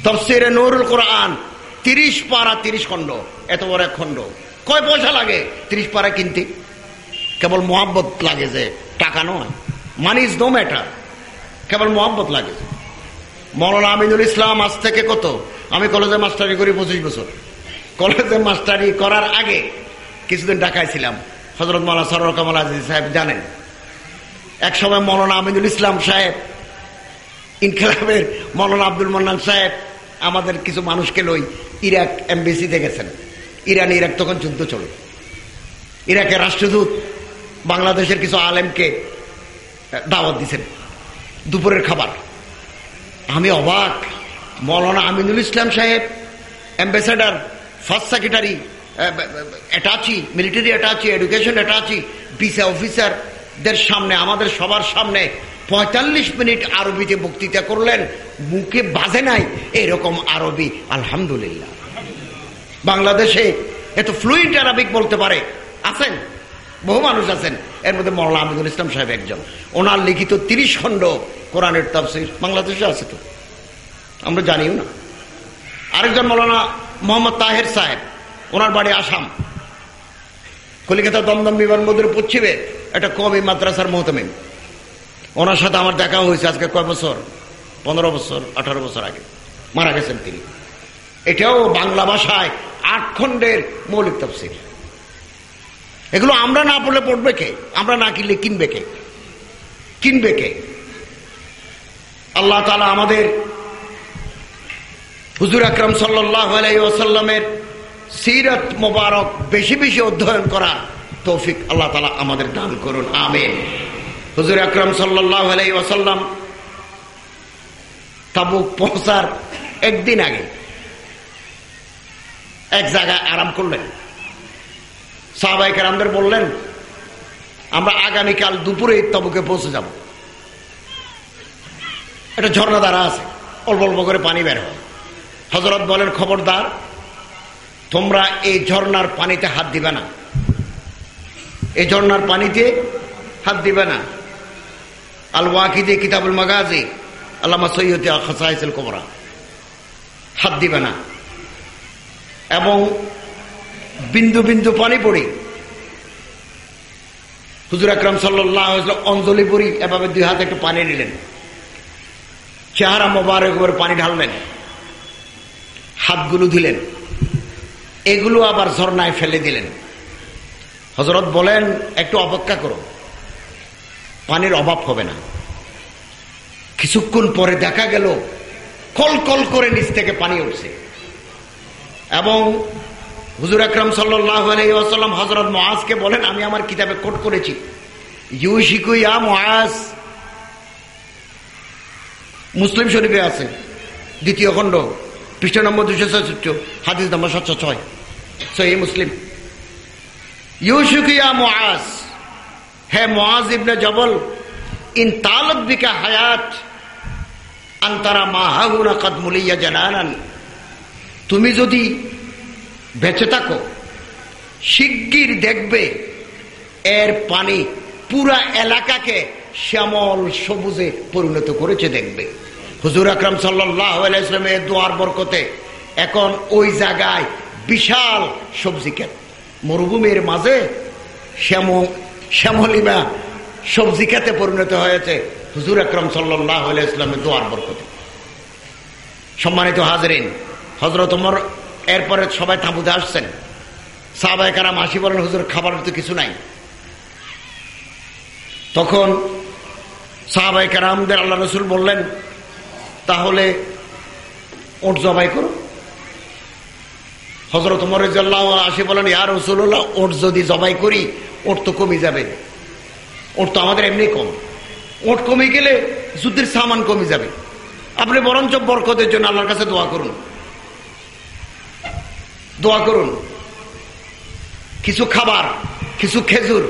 তফসিরে নুরুল কোরআন, তিরিশ পারা তিরিশ খণ্ড, এত বড় এক খণ্ড। কয় পয়সা লাগে? তিরিশ পারা কিনতে? কেবল মোহাব্বত লাগে যে টাকা নয়। মানি ইজ নো ম্যাটার কেবল মোহাম্মত লাগে। মৌলানা আমিনুল ইসলাম আজ থেকে কত? আমি কলেজে মাস্টারি করি পঁচিশ বছর। কলেজে মাস্টারি করার আগে কিছুদিন ঢাকায় ছিলাম। হজরত মৌলানা সরর কামাল আজিজ সাহেব জানেন। এক সময় মৌলানা আমিনুল ইসলাম সাহেব, ইনকলাবের মৌলানা আব্দুল মন্নান সাহেব আমাদের কিছু মানুষকে লই ইরাক এমবিসিতে গেছেন। ইরান ইরাক তখন যুদ্ধ চলে। ইরাকের রাষ্ট্রদূত বাংলাদেশের কিছু আলেমকে দাওয়াত দিচ্ছেন দুপুরের খাবার। আমি অবাক। মৌলানা আমিনুল ইসলাম সাহেব, ambassador, first secretary attache, military attache, education attache visa অফিসারদের সামনে, আমাদের সবার সামনে পঁয়তাল্লিশ মিনিট আরবিতে বক্তৃতা করলেন। মুখে বাজে নাই এরকম আরবি। আলহামদুলিল্লাহ। বাংলাদেশে এত ফ্লুইন্ট আরবিক বলতে পারে। আছেন? বহু মানুষ আছেন। এর মধ্যে মৌলা আমিদুল ইসলাম সাহেব একজন। ওনার লিখিত তিরিশ খণ্ড কোরআনের তফসির বাংলাদেশে আছে তো। আমরা জানিও না। আরেকজন মৌলানা মোহাম্মদ তাহের সাহেব, ওনার বাড়ি আসাম। কলিকাতা দমদম বিমানবন্দরের পশ্চিমে একটা কবি মাদ্রাসার মহতমিম ওনার সাথে আমার দেখা হয়েছে আজকে কয় বছর? পনেরো বছর, আঠারো বছর আগে। মারা গেছেন তিনি। এটাও বাংলা ভাষায় আট খণ্ডের মৌলিক তফসিল এগুলো আমরা না পড়লে পড়বে কে? আমরা না কিনলে কিনবে কে? কিনবে কে? আল্লাহ তালা আমাদের হুজুর আকরম সাল্লাহ সিরত মোবারক বেশি বেশি অধ্যয়ন করার তৌফিক আল্লাহ তালা আমাদের দান করুন, আমেন। হুজুর আকরম সাল্লাহ আলাই তাবুক পৌঁছার একদিন আগে এক জায়গায় আরাম করলেন। সাহবাইকে আমাদের বললেন, আমরা আগামীকাল দুপুরে তবুকে পৌঁছে যাব। একটা ঝর্ণা দ্বারা আছে, অল্প অল্প করে পানি বের হয়। হজরত বলেন, খবরদার, তোমরা এই ঝর্ণার পানিতে হাত দিবে না। এই ঝর্ণার পানিতে হাত দিবে না। আল ওয়াকিদে কিতাবুল মাগাজি, আল্লামা সৈয়দ খাসাইসুল কোমরা হাত দিবে না। এবং বিন্দু বিন্দু পানি পড়ি। হুজুর আকরম সাল্লাহ অঞ্জলি পড়ি এভাবে দুই হাতে একটু পানি নিলেন। চেহারা মোবারক উপরে পানি ঢাললেন। হাতগুলো দিলেন এগুলো আবার ঝর্ণায় ফেলে দিলেন। হজরত বলেন, একটু অপেক্ষা করো। পানির অভাব হবে না। কিছুক্ষণ পরে দেখা গেল, কল কল করে নিচ থেকে পানি উঠছে। এবং হুজুর আকরম সাল্লাম হজরত মহাজকে বলেন, আমি আমার কিতাবে কোট করেছি। ইউ শিকুইয়া মহাজ মুসলিম শরীফে আছে, দ্বিতীয় খণ্ড, পৃষ্ঠ নম্বর দুশো ছয়ষট্টি হাদিস নম্বর সাতশো ছয়, সহি মুসলিম। ইউসুকিয়া মহাজ হে মহাজ ইবনে জবল, ইন তালত বিকা হায়াত, আন্তারা মাহাগুনা কদমুলিয়া জানানান তুমি যদি বেঁচে থাকো। শিগগির দেখবে এর পানি পুরা এলাকাকে শ্যামল সবুজে পরিণত করেছে দেখবে। হুজুর আকরম সাল্লামের দোয়ার বরকতে এখন ওই জায়গায় বিশাল সবজি ক্ষেত। মরুভূমির মাঝে শ্যাম শ্যামলিমা সবজি খেতে পরিণত হয়েছে হুজুর আকরম সাল্লাহ ইসলামের দোয়ার বরকতে। সম্মানিত হাজরিন হজরত এরপরে সবাই তাঁবুতে আসছেন। সাহবাই কারাম আসি বলেন, হুজুর খাবার তো কিছু নাই। তখন সাহাবাই কারামদের আল্লাহ রসুল বললেন, তাহলে ওট জবাই করো। হজরত মরিজাল্লাহ আসি বলেন ইয়ার রসুল্লাহ ওট যদি জবাই করি, ওট তো কমে যাবে। ওট তো আমাদের এমনি কম। ওট কমে গেলে যুদ্ধের সামান কমে যাবে। আপনি বরঞ্চ বরকতের জন্য আল্লাহর কাছে দোয়া করুন। দোয়া করুন। কিছু খাবার, কিছু খেজুর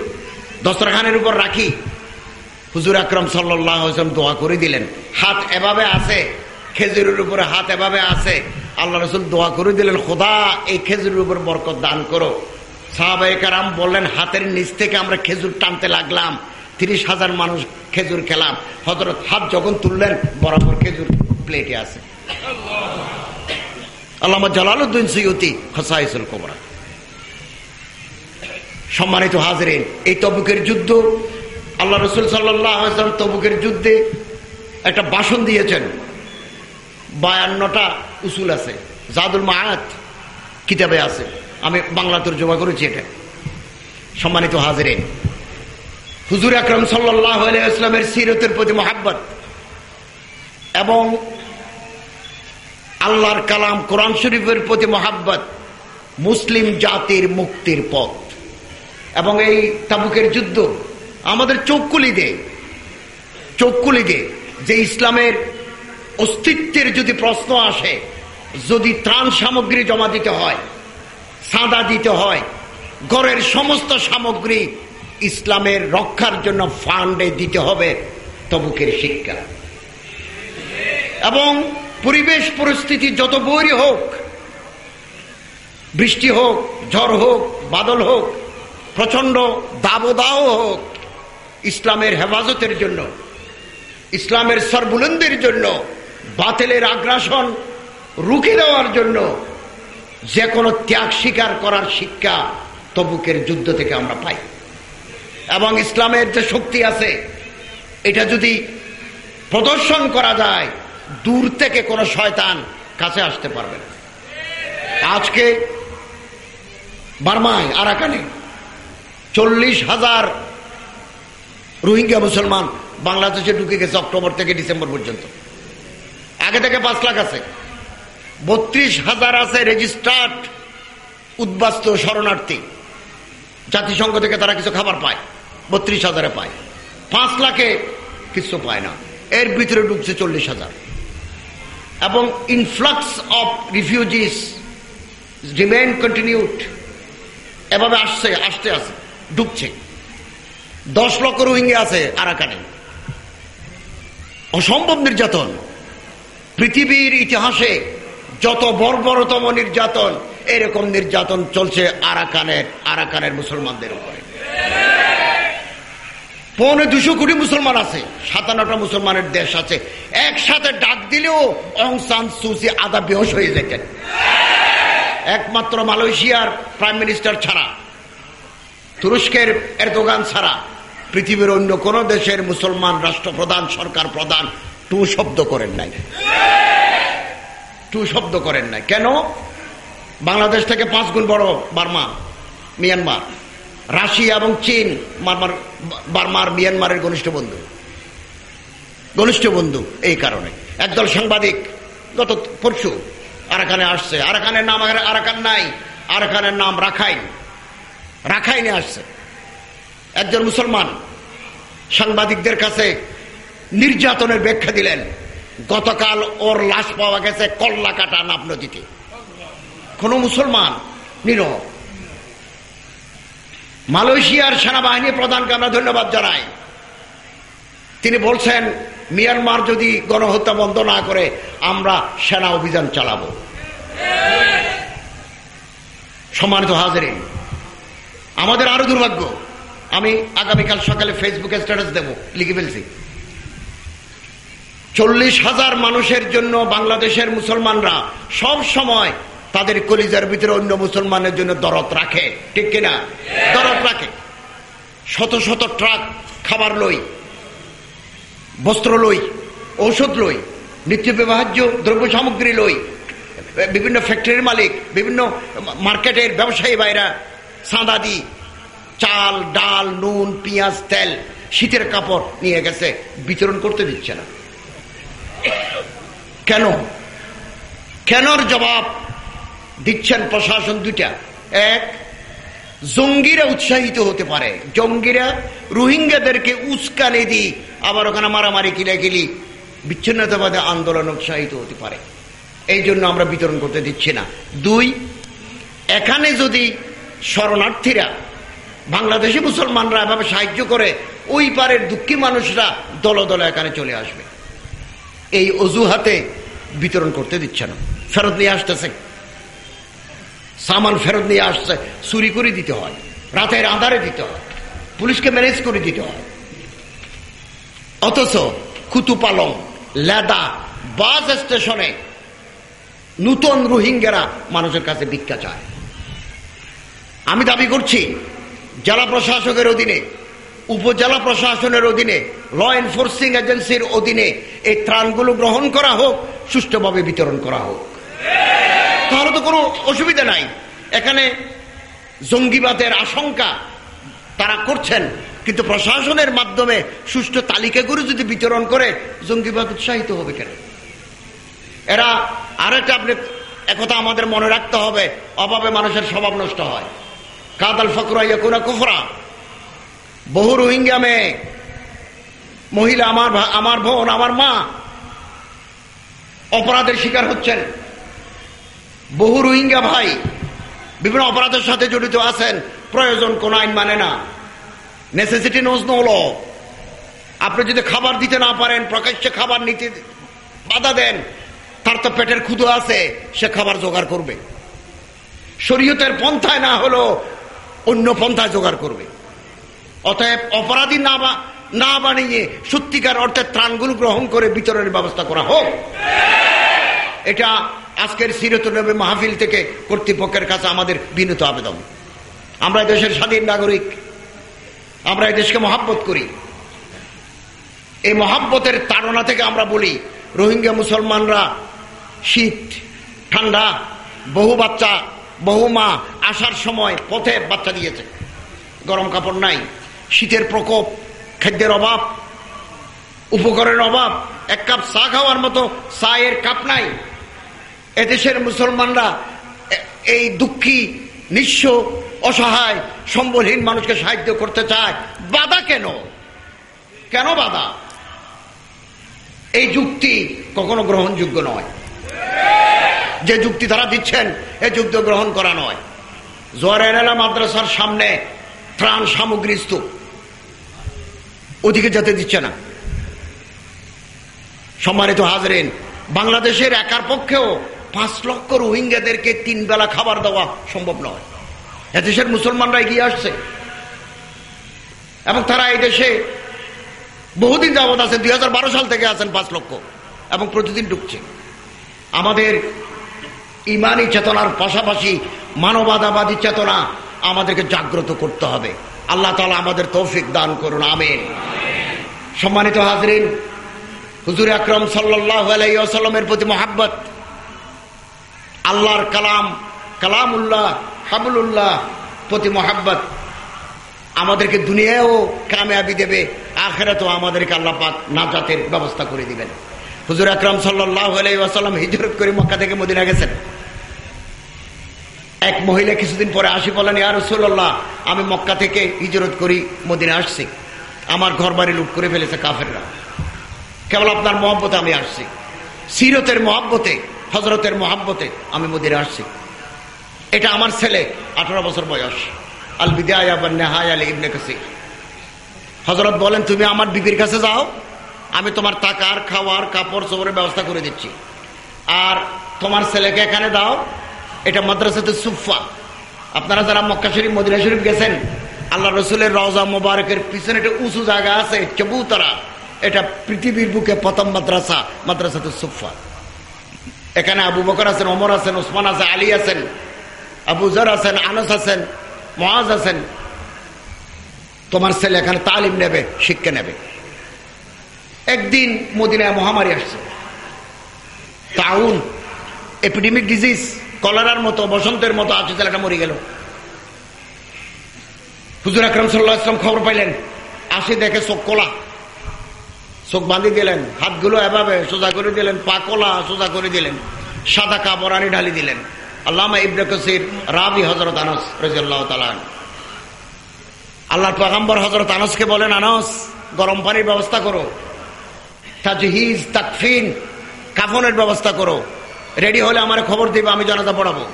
দস্তরখানের উপর রাখি। হুজুর আকরম সাল্লাম দোয়া করে দিলেন। হাত এভাবে আছে, খেজুরের উপরে হাত এভাবে আছে। আল্লাহ রসুল দোয়া করে দিলেন, খোদা, এই খেজুরের উপর বরকত দান করো। সাহাবাহাম বললেন, হাতের নিচ থেকে আমরা খেজুর টানতে লাগলাম। তিরিশ হাজার মানুষ খেজুর খেলাম। হজরত হাত যখন তুললেন, বরাবর খেজুর প্লেটে আছে। আল্লাহ জালালুদ্দিন সৈয়তি হসাইসুল কোমরা সম্মানিত হাজরেন, এই তবুকের যুদ্ধ, আল্লাহ রসুল সাল্লাম তবুকের যুদ্ধে একটা বাসন দিয়েছেন। বায়ান্নটা উসুল আছে, জাদুল মায়াত কিতাবে আছে। আমি বাংলা তর্জমা করেছি এটা। সম্মানিত হাজরেন, হুজুর আকরম সাল্লাহ ইসলামের সিরতের প্রতি মহাব্বত এবং আল্লাহর কালাম কোরআন শরীফের প্রতি মহাব্বত, মুসলিম জাতির মুক্তির পথ। এবং এই তাবুকের যুদ্ধ আমাদের চোখকুলি দে চোখকুলি দে যে ইসলামের অস্তিত্বের যদি প্রশ্ন আসে, যদি ত্রাণ সামগ্রী জমা দিতে হয়, সাদা দিতে হয়, ঘরের সমস্ত সামগ্রী ইসলামের রক্ষার জন্য ফান্ডে দিতে হবে তবুকের শিক্ষা। এবং পরিবেশ পরিস্থিতি যত বৈরী হোক, বৃষ্টি হোক, ঝড় হোক, বাদল হোক প্রচণ্ড দাবদাহ হোক, ইসলামের হেফাজতের জন্য, ইসলামের সর্বুলন্দের জন্য, বাতিলের আগ্রাসন রুখে দেওয়ার জন্য, যে কোনো ত্যাগ স্বীকার করার শিক্ষা তবুকের যুদ্ধ থেকে আমরা পাই। এবং ইসলামের যে শক্তি আছে, এটা যদি প্রদর্শন করা যায় দূর থেকে কোন শয়তান কাছে আসতে পারবে না। আজকে বার্মায়, আরাকানে চল্লিশ হাজার রোহিঙ্গা মুসলমান বাংলাদেশে ঢুকে গেছে অক্টোবর থেকে ডিসেম্বর পর্যন্ত। আগে থেকে পাঁচ লাখ আছে। বত্রিশ হাজার আছে রেজিস্টার্ড উদ্বাস্ত শরণার্থী। জাতিসংঘ থেকে তারা কিছু খাবার পায়, বত্রিশ হাজারে পায়। পাঁচ লাখে কিছু পায় না। এর ভিতরে ঢুকছে চল্লিশ হাজার। এবং influx of refugees remain continued এভাবে আসছে, আসতে আসে ঢুকছে। দশ লক্ষ রোহিঙ্গা আছে আরাকানে। অসম্ভব নির্যাতন। পৃথিবীর ইতিহাসে যত বর্বরতম নির্যাতন, এরকম নির্যাতন চলছে আরাকানের আরাকানের মুসলমানদের উপরে। পৌনে দুশো কোটি মুসলমান আছে, সাতান্নটা মুসলমানের দেশ আছে। একসাথে ডাক দিলেও অং সান সুসি আদা বেহস হয়ে যেতেন। একমাত্র মালয়েশিয়ার প্রাইম মিনিস্টার ছাড়া, তুরস্কের এরদোগান ছাড়া, পৃথিবীর অন্য কোন দেশের মুসলমান রাষ্ট্রপ্রধান, সরকার প্রধান টু শব্দ করেন নাই। টু শব্দ করেন নাই। কেন? বাংলাদেশ থেকে পাঁচ গুণ বড় বার্মা, মিয়ানমার। রাশিয়া এবং চীন বার্মার, মিয়ানমারের ঘনিষ্ঠ বন্ধু। ঘনিষ্ঠ বন্ধু এই কারণে। একদল সাংবাদিক গত পরশু আরাকানে আসছে। আরাকানের নাম আরাকান নাই, আরাকানের নাম রাখাইন। রাখাইনে আসছে। একজন মুসলমান সাংবাদিকদের কাছে নির্যাতনের ব্যাখ্যা দিলেন, গতকাল ওর লাশ পাওয়া গেছে কল্লা কাটা নাপ নদীতে কোন মুসলমান নিরহ মালয়েশিয়ার সেনাবাহিনী প্রধানকে আমরা ধন্যবাদ জানাই। তিনি বলছেন, মিয়ানমার যদি গণহত্যা বন্ধ না করে, আমরা সেনা অভিযান চালাব। সম্মানিত হাজারিন, আমাদের আরও দুর্ভাগ্য। আমি আগামীকাল সকালে ফেসবুকে স্ট্যাটাস দেব, লিখে ফেলছি। চল্লিশ হাজার মানুষের জন্য বাংলাদেশের মুসলমানরা সব সময় তাদের কলিজার ভিতরে অন্য মুসলমানের জন্য দরদ রাখে। ঠিক কিনা? দরদ রাখে। শত শত ট্রাক খাবার লই বস্ত্র লই ঔষধ লই নিত্য ব্যবহার্য দ্রব্য সামগ্রী লই বিভিন্ন ফ্যাক্টরির মালিক বিভিন্ন মার্কেটের ব্যবসায়ী বাইরা সাঁদা দি চাল ডাল নুন পেঁয়াজ তেল শীতের কাপড় নিয়ে গেছে বিতরণ করতে দিচ্ছে না। কেন? কেনর জবাব দিচ্ছেন প্রশাসন দুইটা। এক, জঙ্গিরা উৎসাহিত হতে পারে। জঙ্গিরা রোহিঙ্গাদেরকে উস্কানে দি আবার ওখানে মারামারি, কিলাকিলি, বিচ্ছিন্নতাবাদে আন্দোলন উৎসাহিত হতে পারে। এই জন্য আমরা বিতরণ করতে দিচ্ছি না। দুই, এখানে যদি শরণার্থীরা, বাংলাদেশি মুসলমানরা এভাবে সাহায্য করে, ওই পারের দুঃখী মানুষরা দল দলে এখানে চলে আসবে। এই অজুহাতে বিতরণ করতে দিচ্ছে না। ফেরত নিয়ে আসতেছে। সামান ফেরত নিয়ে আসছে, চুরি করে দিতে হয়, রাতের আধারে দিতে হয়, পুলিশকে ম্যানেজ করে দিতে হয়। অথচ কুতুপালং, লেদা, বাস স্টেশনে নূতন রোহিঙ্গারা মানুষের কাছে ভিক্ষা চায়। আমি দাবি করছি, জেলা প্রশাসকের অধীনে, উপজেলা প্রশাসনের অধীনে ল এনফোর্সিং এজেন্সির অধীনে এই ত্রাণগুলো গ্রহণ করা হোক, সুষ্ঠুভাবে বিতরণ করা হোক। তাহলে তো কোনো অসুবিধা নাই। এখানে জঙ্গিবাদের আশঙ্কা তারা করছেন, কিন্তু প্রশাসনের মাধ্যমে সুষ্ঠু তালিকাগুলো যদি বিতরণ করে, জঙ্গিবাদ উৎসাহিত হবে কেন? এরা আরেকটা আপনি একথা আমাদের মনে রাখতে হবে, অভাবে মানুষের স্বভাব নষ্ট হয়। কাদাল ফকরা কোনা কুফরা। বহু রোহিঙ্গা মেয়ে, মহিলা আমার আমার বোন, আমার মা অপরাধের শিকার হচ্ছেন। বহু রোহিঙ্গা ভাই বিভিন্ন অপরাধের সাথে জড়িত আছেন, প্রয়োজন কোন আইন মানে না। নেসেসিটি নোজ আপনি যদি খাবার দিতে না পারেন, প্রকাশ্যে খাবার নিতে বাধা দেন, তার তো পেটের ক্ষুদো আছে, সে খাবার জোগাড় করবে। শরীয়তের পন্থায় না হলো অন্য পন্থায় জোগাড় করবে। অতএব অপরাধী না না বানিয়ে সত্যিকার অর্থে ত্রাণগুলো গ্রহণ করে বিতরণের ব্যবস্থা করা হোক। এটা আজকের সিরত নবী মাহফিল থেকে কর্তৃপক্ষের কাছে আমাদের বিনীত আবেদন। আমরা দেশের স্বাধীন নাগরিক। আমরা এই দেশকে মহাব্বত করি। এই মহাব্বতের তাড়না থেকে আমরা বলি, রোহিঙ্গা মুসলমানরা শীত, ঠান্ডা, বহু বাচ্চা, বহু মা আসার সময় পথে বাচ্চা দিয়েছে। গরম কাপড় নাই, শীতের প্রকোপ, খাদ্যের অভাব, উপকরণের অভাব, এক কাপ চা খাওয়ার মতো চায়ের কাপ নাই। এদেশের মুসলমানরা এই দুঃখী, নিঃস্ব, অসহায়, সম্বলহীন মানুষকে সাহায্য করতে চায়। বাধা কেন? কেন বাধা? এই যুক্তি কখনো গ্রহণযোগ্য নয়। যে যুক্তি তারা দিচ্ছেন, এ যুক্তি গ্রহণ করা নয়। জোয়ারেলা মাদ্রাসার সামনে ত্রাণ সামগ্রী স্তূপ। ওদিকে যেতে দিচ্ছে না। সম্মানিত হাজরেন, বাংলাদেশের একার পক্ষেও পাঁচ লক্ষ রোহিঙ্গাদেরকে তিন বেলা খাবার দেওয়া সম্ভব নয়। এদেশের মুসলমানরা এগিয়ে আসছে। এবং তারা এই দেশে বহুদিন যাবৎ আছেন দুই সাল থেকে আছেন পাঁচ লক্ষ, এবং প্রতিদিন ঢুকছে আমাদের ইমানি চেতনার পাশাপাশি মানবাদাবাদী চেতনা আমাদেরকে জাগ্রত করতে হবে। আল্লাহ তালা আমাদের তৌফিক দান করুন, আমেন। সম্মানিত হাজরিন, হুজুর আকরম সাল্লাহ প্রতি মোহাব্বত আল্লাহর কালাম কালাম উল্লাহ কালামুল্লাহ হাবুল্লাহ প্রতি মোহাব্বত আমাদেরকে দুনিয়াও কামিয়াবি দেবে তো আমাদেরকে আল্লাহ নাজাতের ব্যবস্থা করে দিবেন। হুজুর আকরাম সাল্লাহ হিজরত করে মক্কা থেকে মদিনা গেছেন। এক মহিলা কিছুদিন পরে আসি বলেন আর রসুল্লাহ আমি মক্কা থেকে হিজরত করি, মদিনা আসছি। আমার ঘর বাড়ি লুট করে ফেলেছে কাফেররা। কেবল আপনার মহব্বতে আমি আসছি। সিরতের মহাব্বতে হজরতের মহাব্বতে আমি মদিনা আসছি। এটা আমার ছেলে, আঠারো বছর বয়স। আল বিদায় হজরত বলেন, তুমি আমার বিবির কাছে যাও, আমি তোমার টাকার খাওয়ার, কাপড় চোপড়ের ব্যবস্থা করে দিচ্ছি। আর তোমার ছেলেকে এখানে দাও, এটা মাদ্রাসাতে সুফা আপনারা যারা মক্কা শরীফ, মদিনা শরীফ গেছেন, আল্লাহ রসুলের রওজা মোবারকের পিছনে একটা উঁচু জায়গা আছে, চবুতরা। এটা পৃথিবীর বুকে প্রথম মাদ্রাসা, মাদ্রাসাতে সুফা এখানে আবু বকর আছেন, ওমর আছেন ওসমান আছে আলী আছেন, আবু জর আছেন, আনস আছেন মহাজ আছেন। তোমার ছেলে এখানে তালিম নেবে, শিক্ষা নেবে। একদিন মদিনায় মহামারী আসছে। তাউন, এপিডেমিক ডিজিজ, কলারার মতো, বসন্তের মতো আছে, ছেলেটা মরে গেল। হুজুর আকরম সাল্লাহ আসলাম খবর পাইলেন, আসে দেখে চোখ কোলা চোখ বাঁধি দিলেন, হাতগুলো এভাবে সোজা করে দিলেন, পা কোলা সোজা করে দিলেন, সাদা কাপড় আনি ঢালি দিলেন। আল্লামা ইবনে কসির, রাবি হজরত আনস রাজিয়াল্লাহ তালান আল্লাহর পাগাম্বর হজরত আনসকে বলেন, আনস, গরম পানির ব্যবস্থা করো। তাজহিজ, তাকফিন, কাফনের ব্যবস্থা করো। রেডি হলে আমার খবর দিবে, আমি জানাজা পড়াবো।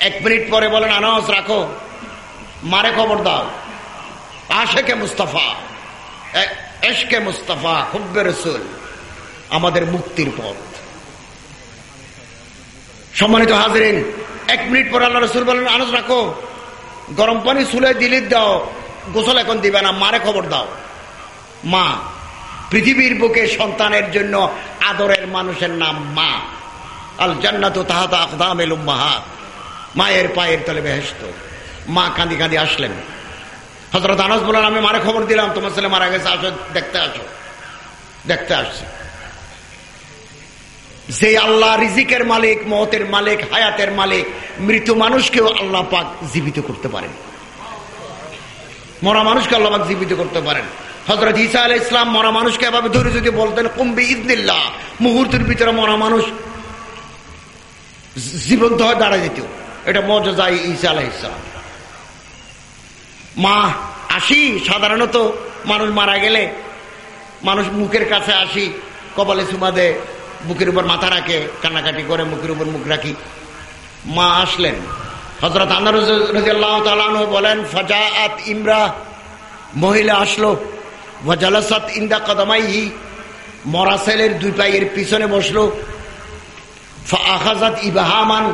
এক মিনিট পরে বলেন, আনস, রাখো। মারে খবর দাও। আশেকে মুস্তাফা এশকে মুস্তাফা, হুব্বে রসুল, আমাদের মুক্তির পথ। সম্মানিত হাজরিন, এক মিনিট পর আল্লাহ রসুল বলেন আনস রাখো, গরম পানি চুলে দিলিত দাও, গোসল এখন দিবে না, মারে খবর দাও। মা, পৃথিবীর বুকে সন্তানের জন্য আদরের মানুষের নাম মা। আল জান্নাত তাহাতা আখদাম এলুম্মাহাত মায়ের পায়ের তলে বেহেস্ত মা কাঁদি কাঁদি আসলেন। হজরত আনস বলেন আমি মারে খবর দিলাম, তোমার ছেলে মারা গেছে, আসো, দেখতে আসো। দেখতে আসছে। যে আল্লাহ রিজিকের মালিক মহতের মালিক, হায়াতের মালিক, মৃত মানুষকেও আল্লাহ পাক জীবিত করতে পারেন। মরা মানুষকে আল্লাহ পাক জীবিত করতে পারেন। হজরত ইসা আল ইসলাম মরা মানুষকে এভাবে ধরে যদি বলতেন কুম্বি ইদনিল্লাহ মুহূর্তের ভিতরে মরা মানুষ জীবন্ত হয়ে দাঁড়া যেত। এটা মজা যায় ইসা আলাহ ইসলাম মা, আসি। সাধারণত মানুষ মারা গেলে মানুষ মুখের কাছে আসি, কপালে সুমা দেয়, বুকের উপর মাথা রাখে, কান্নাকাটি করে, মুখের উপর মুখ রাখি। মা আসলেন। হজরত আন্দার বলেন ফজা আত ইমরা। মহিলা আসলো। ওয়াজালাসাত ইন্দা কদমাইহি। মরা ছেলের দুই পায়ের পিছনে বসল। আখাজাত ইবাহামান।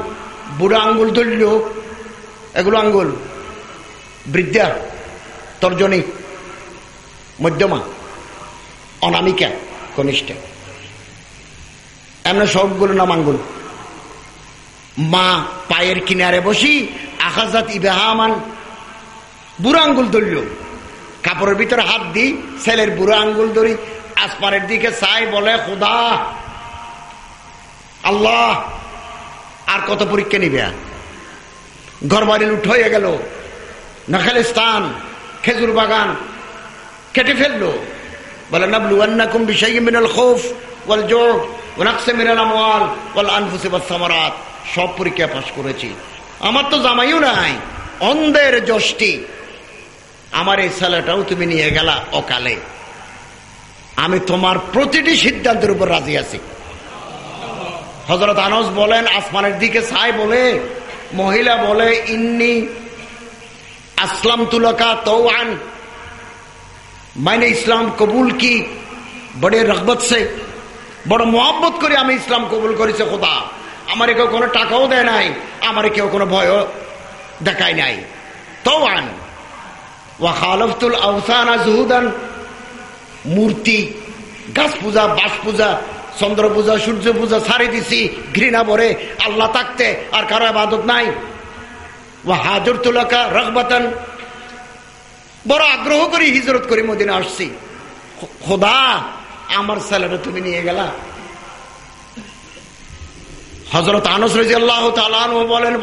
বুড়া আঙ্গুল ধরল। এগুলো আঙ্গুল। বৃদ্ধা, তর্জনী, মধ্যমা, অনামিকা, কনিষ্ঠা। এমন সবগুলো নাম আঙ্গুল। মা পায়ের কিনারে বসি আখাজাত ইবাহামান বুড়া আঙ্গুল ধরল। কাপড়ের ভিতরে হাত দিই, ছেলের বুড়া আঙ্গুল ধরি, আসমানের দিকে চাই বলে, খুদা, আল্লাহ, আর কত পরীক্ষা নিবে? ঘর বাড়ি লুট হয়ে গেল। নখালিস্তান, খেজুর বাগান, কেটে ফেলল। বলে নাবলুয়ান্নাকুম বিষয় মিনাল খোফ ওয়াল জোর ওনাকসে মিনাল আমওয়াল ওয়াল আনফুসি সামারাত। সব পরীক্ষা পাস করেছি। আমার তো জামাইও নাই, অন্ধের যষ্টি আমার এই ছেলেটাও তুমি নিয়ে গেলা অকালে। আমি তোমার প্রতিটি সিদ্ধান্তের উপর রাজি আছি। হজরত আনস বলেন, আসমানের দিকে ছাই বলে, মহিলা বলে, ইন্নি আসলাম তুলকা তৌআন मैंने ইসলাম কবুল কি বড়ে রগবত সে বড় মোহাম্মত করে আমি ইসলাম কবুল করেছি খোদা আমার কেউ কোনো টাকাও দেয় নাই আমার কেউ কোনো ভয়ও দেখায় নাই তৌআন ওয়া খালফতুল আওসানা জুহুদান মূর্তি গাছ পূজা বাস পূজা চন্দ্র পূজা সূর্য পূজা ছাড়ি দিছি ঘৃণা ভরে আল্লাহ থাকতে আর কারও আবাদত নাই হাজর বড় আগ্রহ করে হিজরত করে মদিনা আসছি। খোদা আমার ছেলেটা তুমি নিয়ে গেলা। হজরত আনস রাজি আল্লাহ বলেন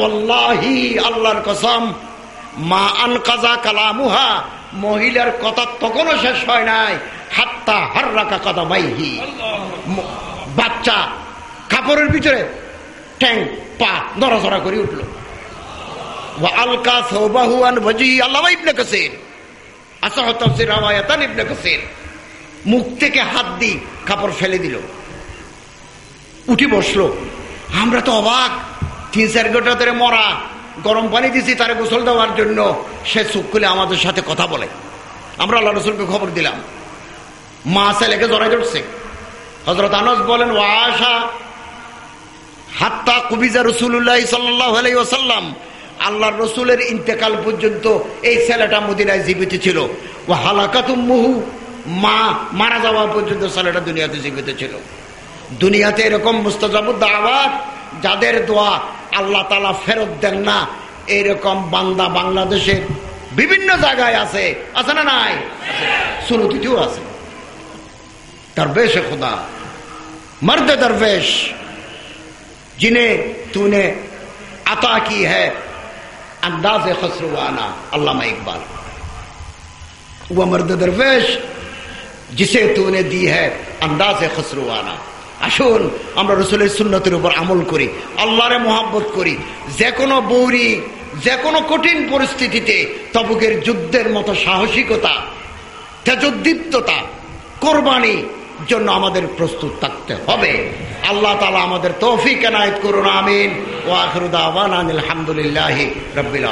আল্লাহর কসম, মা আন কাজা কালামুহা, মহিলার কথা তখনও শেষ হয় নাই, হাত্তা হার রাখা কথা মাইহি বাচ্চা কাপড়ের ভিতরে ট্যাং পা নড়াচড়া করে উঠল। আলকা সৌবাহুয়ান ভজি আল্লাহ ইবনে কাসির। আসাহ তাফসির কাসির। মুখ থেকে হাত দি কাপড় ফেলে দিল। উঠি বসল। আমরা তো অবাক। তিন চার ঘণ্টা ধরে মরা। গরম পানি দিছি তারে গোসল দেওয়ার জন্য। সে চুপ খুলে আমাদের সাথে কথা বলে। আমরা আল্লাহ রসুলকে খবর দিলাম। মা ছেলেকে জড়াই ধরছে। হজরত আনস বলেন ও আশা হাত্তা কুবিজা রসুল্লাহ সাল্লাম আল্লাহ রসুলের ইন্তেকাল পর্যন্ত এই ছেলেটা মদিনায় জীবিত ছিল। ও হালাকাতুম্মুহু মা মারা যাওয়া পর্যন্ত ছেলেটা দুনিয়াতে জীবিত ছিল। দুনিয়াতে এরকম মুস্তাজাবুদ্দ আবার যাদের দোয়া আল্লাহ তালা ফেরত দেন না, এরকম বান্দা বাংলাদেশের বিভিন্ন জায়গায় আছে। আছে না নাই? সুরতিটিও আছে। তার বেশ খোদা, মর্দে দরবেশ, জিনে তুনে আতা কি হ্যাঁ আসুন, আমরা রসুলের সুন্নতির উপর আমল করি, আল্লাহরে মোহাম্মত করি। যে কোনো বৌরি, যে কোনো কঠিন পরিস্থিতিতে তবুকের যুদ্ধের মতো সাহসিকতা, তেজোদ্দীপ্ততা, কোরবানি জন্য আমাদের প্রস্তুত থাকতে হবে। আল্লাহ তালা আমাদের তৌফিক এনায়ত করুন, আমিন। ও আখরুদ আলহামদুলিল্লাহ রবিল